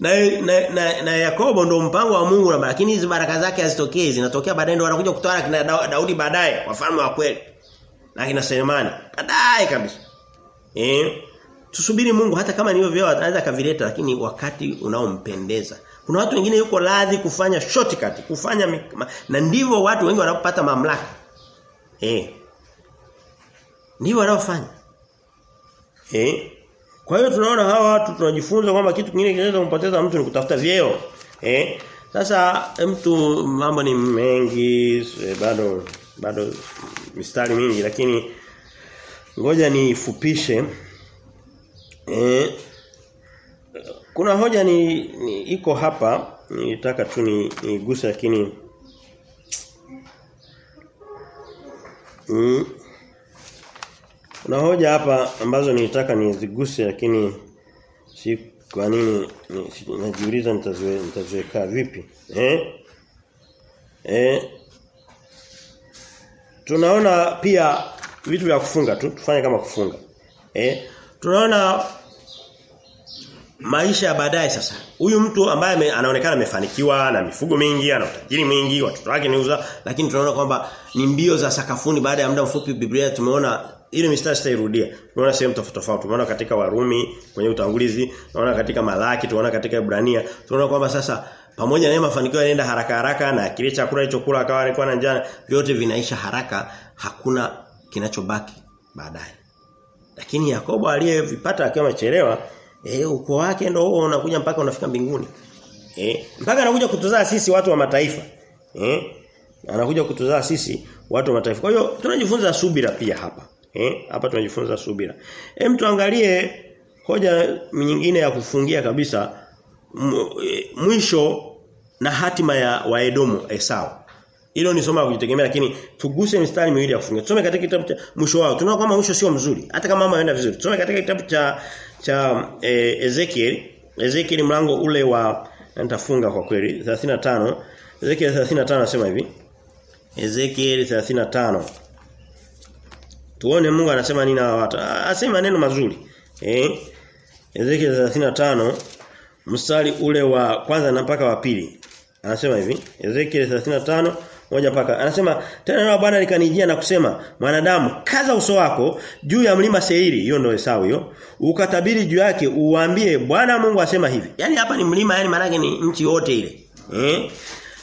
Na, na, na, na Yakobo ndo mpango wa Mungu na lakini hizi baraka zake hazitokei. Zinatokea baadaye ndo wanakuja kutawala kina Daudi baadaye wafalme wa kweli. Na kina Selemani baadaye kabisa. Eh tusubiri Mungu hata kama ni hivyo anaweza kavileta lakini wakati unaompendeza kuna watu wengine yuko radhi kufanya shortcut kufanya na ndivyo watu wengi wanapopata mamlaka eh ndivyo wanaofanya eh kwa hiyo tunaona hawa watu tunajifunza kwamba kitu kingine kinaweza kumpoteza mtu ni kutafuta vyeo. Eh? Sasa mtu mambo ni mengi bado bado mistari mingi lakini ngoja nifupishe. Eh? Kuna hoja ni, ni iko hapa nitaka tu ni niguse lakini mm, kuna hoja hapa ambazo nilitaka niziguse lakini si kwa nini najiuliza nitaziweka vipi eh eh tunaona pia vitu vya kufunga tu tufanye kama kufunga eh tunaona maisha ya baadaye sasa huyu mtu ambaye me, anaonekana amefanikiwa na mifugo mingi ana utajiri mwingi watoto wake ni uza lakini tunaona kwamba ni mbio za sakafuni baada ya muda mfupi Biblia tumeona ile mistari sitairudia. Tumeona sehemu tofauti tofauti. Tumeona katika Warumi kwenye utangulizi, tunaona katika Malaki, tunaona katika Ibrania. Tunaona kwamba sasa pamoja na mafanikio yanaenda haraka haraka na kile chakula kula akawa alikuwa na njaa, vyote vinaisha haraka, hakuna kinachobaki baadaye. Lakini Yakobo aliyevipata akiwa amechelewa, eh ukoo wake ndio huo unakuja mpaka unafika mbinguni. Eh mpaka anakuja kutuzaa sisi watu wa mataifa. Eh anakuja kutuzaa sisi watu wa mataifa. Kwa hiyo tunajifunza subira pia hapa. Eh hapa tunajifunza subira. Hem tuangalie hoja nyingine ya kufungia kabisa mwisho na hatima ya Waedomu Esau. Hilo ni somo la kujitegemea lakini tuguse mistari miwili ya kufungia. Tusome katika kitabu cha mwisho wao. Tunaona kama mwisho sio mzuri. Hata kama mama anaenda vizuri. Tusome katika kitabu cha cha e, Ezekiel. Ezekiel mlango ule wa nitafunga kwa kweli 35. Ezekiel 35 anasema hivi. Ezekiel 35. Tuone Mungu anasema nini na watu. Asema maneno mazuri. Eh? Ezekiel 35 mstari ule wa kwanza na mpaka wa pili. Anasema hivi, Ezekiel 35 moja paka. Anasema tena na Bwana likanijia na kusema, "Mwanadamu, kaza uso wako juu ya mlima Seiri." Hiyo ndio Esau hiyo. Ukatabiri juu yake, uambie Bwana Mungu asema hivi. Yaani hapa ni mlima, yani maana ni nchi yote ile. Eh?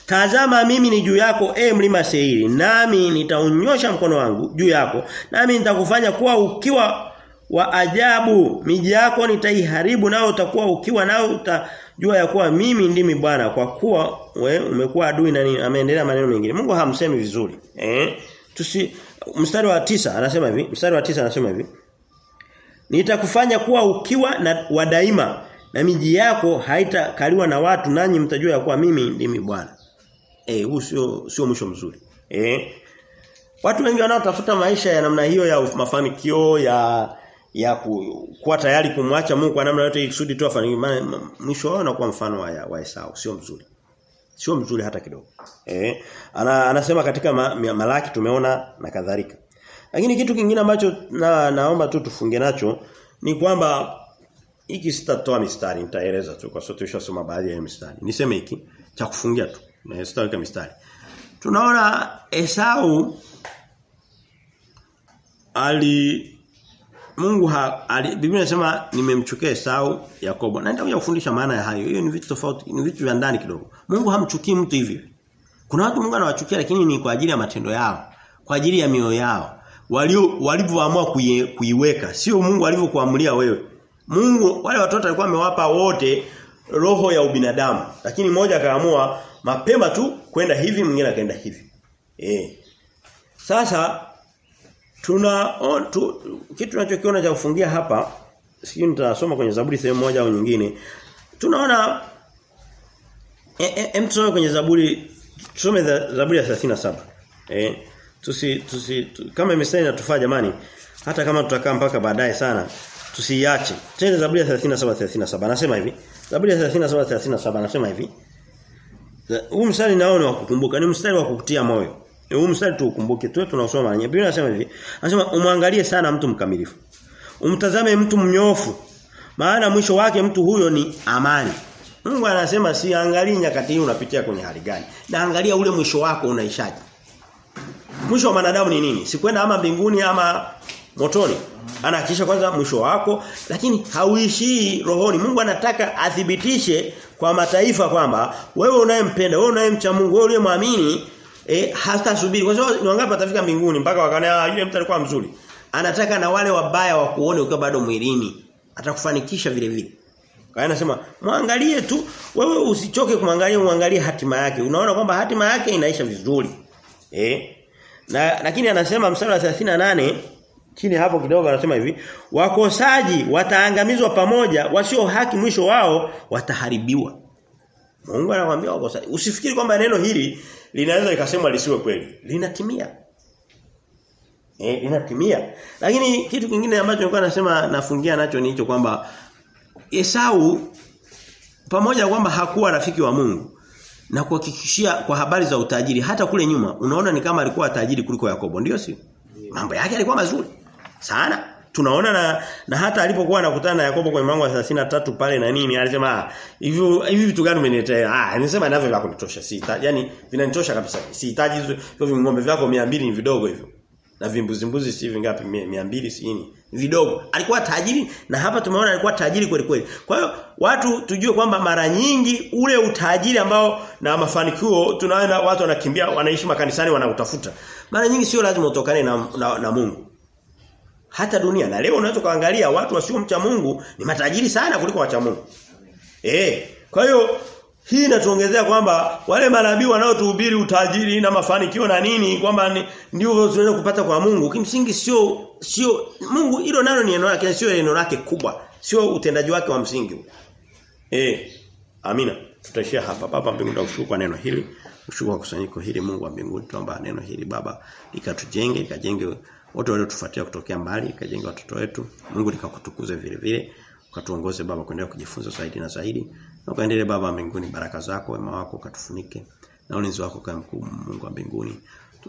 Tazama mimi ni juu yako e mlima Seiri nami nitaunyosha mkono wangu juu yako nami nitakufanya kuwa ukiwa wa ajabu miji yako nitaiharibu nao utakuwa ukiwa nao utajua ya kuwa mimi ndimi Bwana kwa kuwa we umekuwa adui na nini ameendelea maneno mengine. Mungu hamsemi vizuri eh? Tusi mstari wa tisa anasema hivi mstari wa tisa anasema hivi. Nitakufanya kuwa ukiwa na wadaima na miji yako haitakaliwa na watu nanyi mtajua ya kuwa mimi ndimi Bwana. Eh huu sio sio mwisho mzuri. Eh? Watu wengi wanaotafuta maisha ya namna hiyo ya mafanikio ya ya ku, kuwa tayari kumwacha Mungu kwa namna yote ikusudi tu afanikiwe mwisho wao unakuwa mfano wa, wa Esau sio mzuri. Sio mzuri hata kidogo. Eh ana, anasema katika ma, Malaki tumeona na kadhalika. Lakini kitu kingine ambacho na, naomba tu tufunge nacho ni kwamba hiki sitatoa mistari nitaeleza tu kwa sababu tushasoma baadhi ya mistari. Niseme hiki cha kufungia tu na sitaweka mistari. Tunaona Esau ali Mungu ha, ali, Biblia inasema nimemchukia Esau Yakobo. Na nitakuja kufundisha maana ya hayo. Hiyo ni vitu tofauti, ni vitu vya ndani kidogo. Mungu hamchukii mtu hivi. Kuna watu Mungu anawachukia lakini ni kwa ajili ya matendo yao, kwa ajili ya mioyo yao. Walio walivyoamua kuiweka, sio Mungu alivyokuamulia wewe. Mungu wale watoto alikuwa amewapa wote roho ya ubinadamu, lakini mmoja akaamua mapema tu kwenda hivi mwingine akaenda hivi. Eh. Sasa tuna on, tu, kitu tunachokiona cha kufungia hapa sijui nitasoma kwenye Zaburi sehemu moja au nyingine. Tunaona em e, tusome kwenye Zaburi tusome Zaburi ya 37. Eh tusi tusi tu, kama imesema inatufaa jamani hata kama tutakaa mpaka baadaye sana tusiiache. Tende Zaburi ya 37 37 anasema hivi. Zaburi ya 37 37 anasema hivi. Huu mstari nao ni wa kukumbuka, ni mstari wa kukutia moyo. Huu mstari tu ukumbuke, tu tunasoma nyingi. Biblia inasema hivi. Anasema umwangalie sana mtu mkamilifu. Umtazame mtu mnyofu. Maana mwisho wake mtu huyo ni amani. Mungu anasema siangalie nyakati hii unapitia kwenye hali gani. Na angalia ule mwisho wako unaishaje. Mwisho wa mwanadamu ni nini? Si kwenda ama mbinguni ama motoni. Anahakikisha kwanza mwisho wako lakini hauishi rohoni. Mungu anataka athibitishe kwa mataifa kwamba wewe unayempenda, wewe unayemcha Mungu, wewe uliyemwamini eh hata subiri kwa sababu ni wangapi watafika mbinguni mpaka wakaona ah, yule mtu alikuwa mzuri. Anataka na wale wabaya wakuone ukiwa bado mwilini. Atakufanikisha vile vile. Kwa hiyo anasema muangalie tu wewe usichoke kumwangalia muangalie hatima yake. Unaona kwamba hatima yake inaisha vizuri. Eh? Na lakini anasema mstari wa 38 chini hapo kidogo anasema hivi, wakosaji wataangamizwa pamoja, wasio haki mwisho wao wataharibiwa. Mungu anakuambia wakosaji. Usifikiri kwamba neno hili linaweza likasemwa lisiwe kweli. Linatimia. Eh, linatimia. Lakini kitu kingine ambacho nilikuwa nasema nafungia nacho ni hicho kwamba Esau pamoja kwamba hakuwa rafiki wa Mungu na kuhakikishia kwa habari za utajiri hata kule nyuma unaona ni kama alikuwa tajiri kuliko Yakobo ndio sio mambo yake yalikuwa mazuri sana tunaona na, na hata alipokuwa anakutana na Yakobo kwenye mlango wa 33 pale na nini alisema hivi hivi vitu gani umeniletea? Ah anasema navyo vya kunitosha si yani vinanitosha kabisa sihitaji hizo ng'ombe vyako 200 ni vidogo hivyo na vimbuzi mbuzi si vingapi 200 si vidogo. Alikuwa tajiri na hapa tumeona alikuwa tajiri kweli kweli. Kwa hiyo watu tujue kwamba mara nyingi ule utajiri ambao na mafanikio tunaona watu wanakimbia wanaishi makanisani wanautafuta. Mara nyingi sio lazima utokane na, na, na Mungu hata dunia na leo unaweza kaangalia watu wasiomcha Mungu ni matajiri sana kuliko wacha Mungu. Eh kwa hiyo hii inatuongezea kwamba wale manabii wanaotuhubiri utajiri na mafanikio na nini kwamba ndio tunaweza kupata kwa Mungu kimsingi sio sio Mungu hilo nalo ni neno lake sio neno lake kubwa sio utendaji wake wa msingi. Eh amina. Tutaishia hapa. Baba mbinguni tunashukuru kwa neno hili. Ushukuru kwa kusanyiko hili. Mungu wa mbinguni tuomba neno hili baba likatujenge likajenge wote waliotufuatia kutokea mbali kajenga watoto wetu. Mungu nikakutukuze vile vile ukatuongoze baba kuendelea kujifunza zaidi na zaidi na ukaendelee baba mbinguni baraka zako wema wako ukatufunike na ulinzi wako kwa mkuu Mungu wa mbinguni.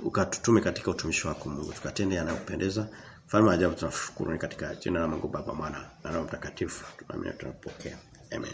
Ukatutume katika utumishi wako Mungu. Tukatende yanayopendeza Falme ajabu tunashukuru ni katika jina la Mungu baba mwana na roho mtakatifu. Tunaamini tunapokea. Amen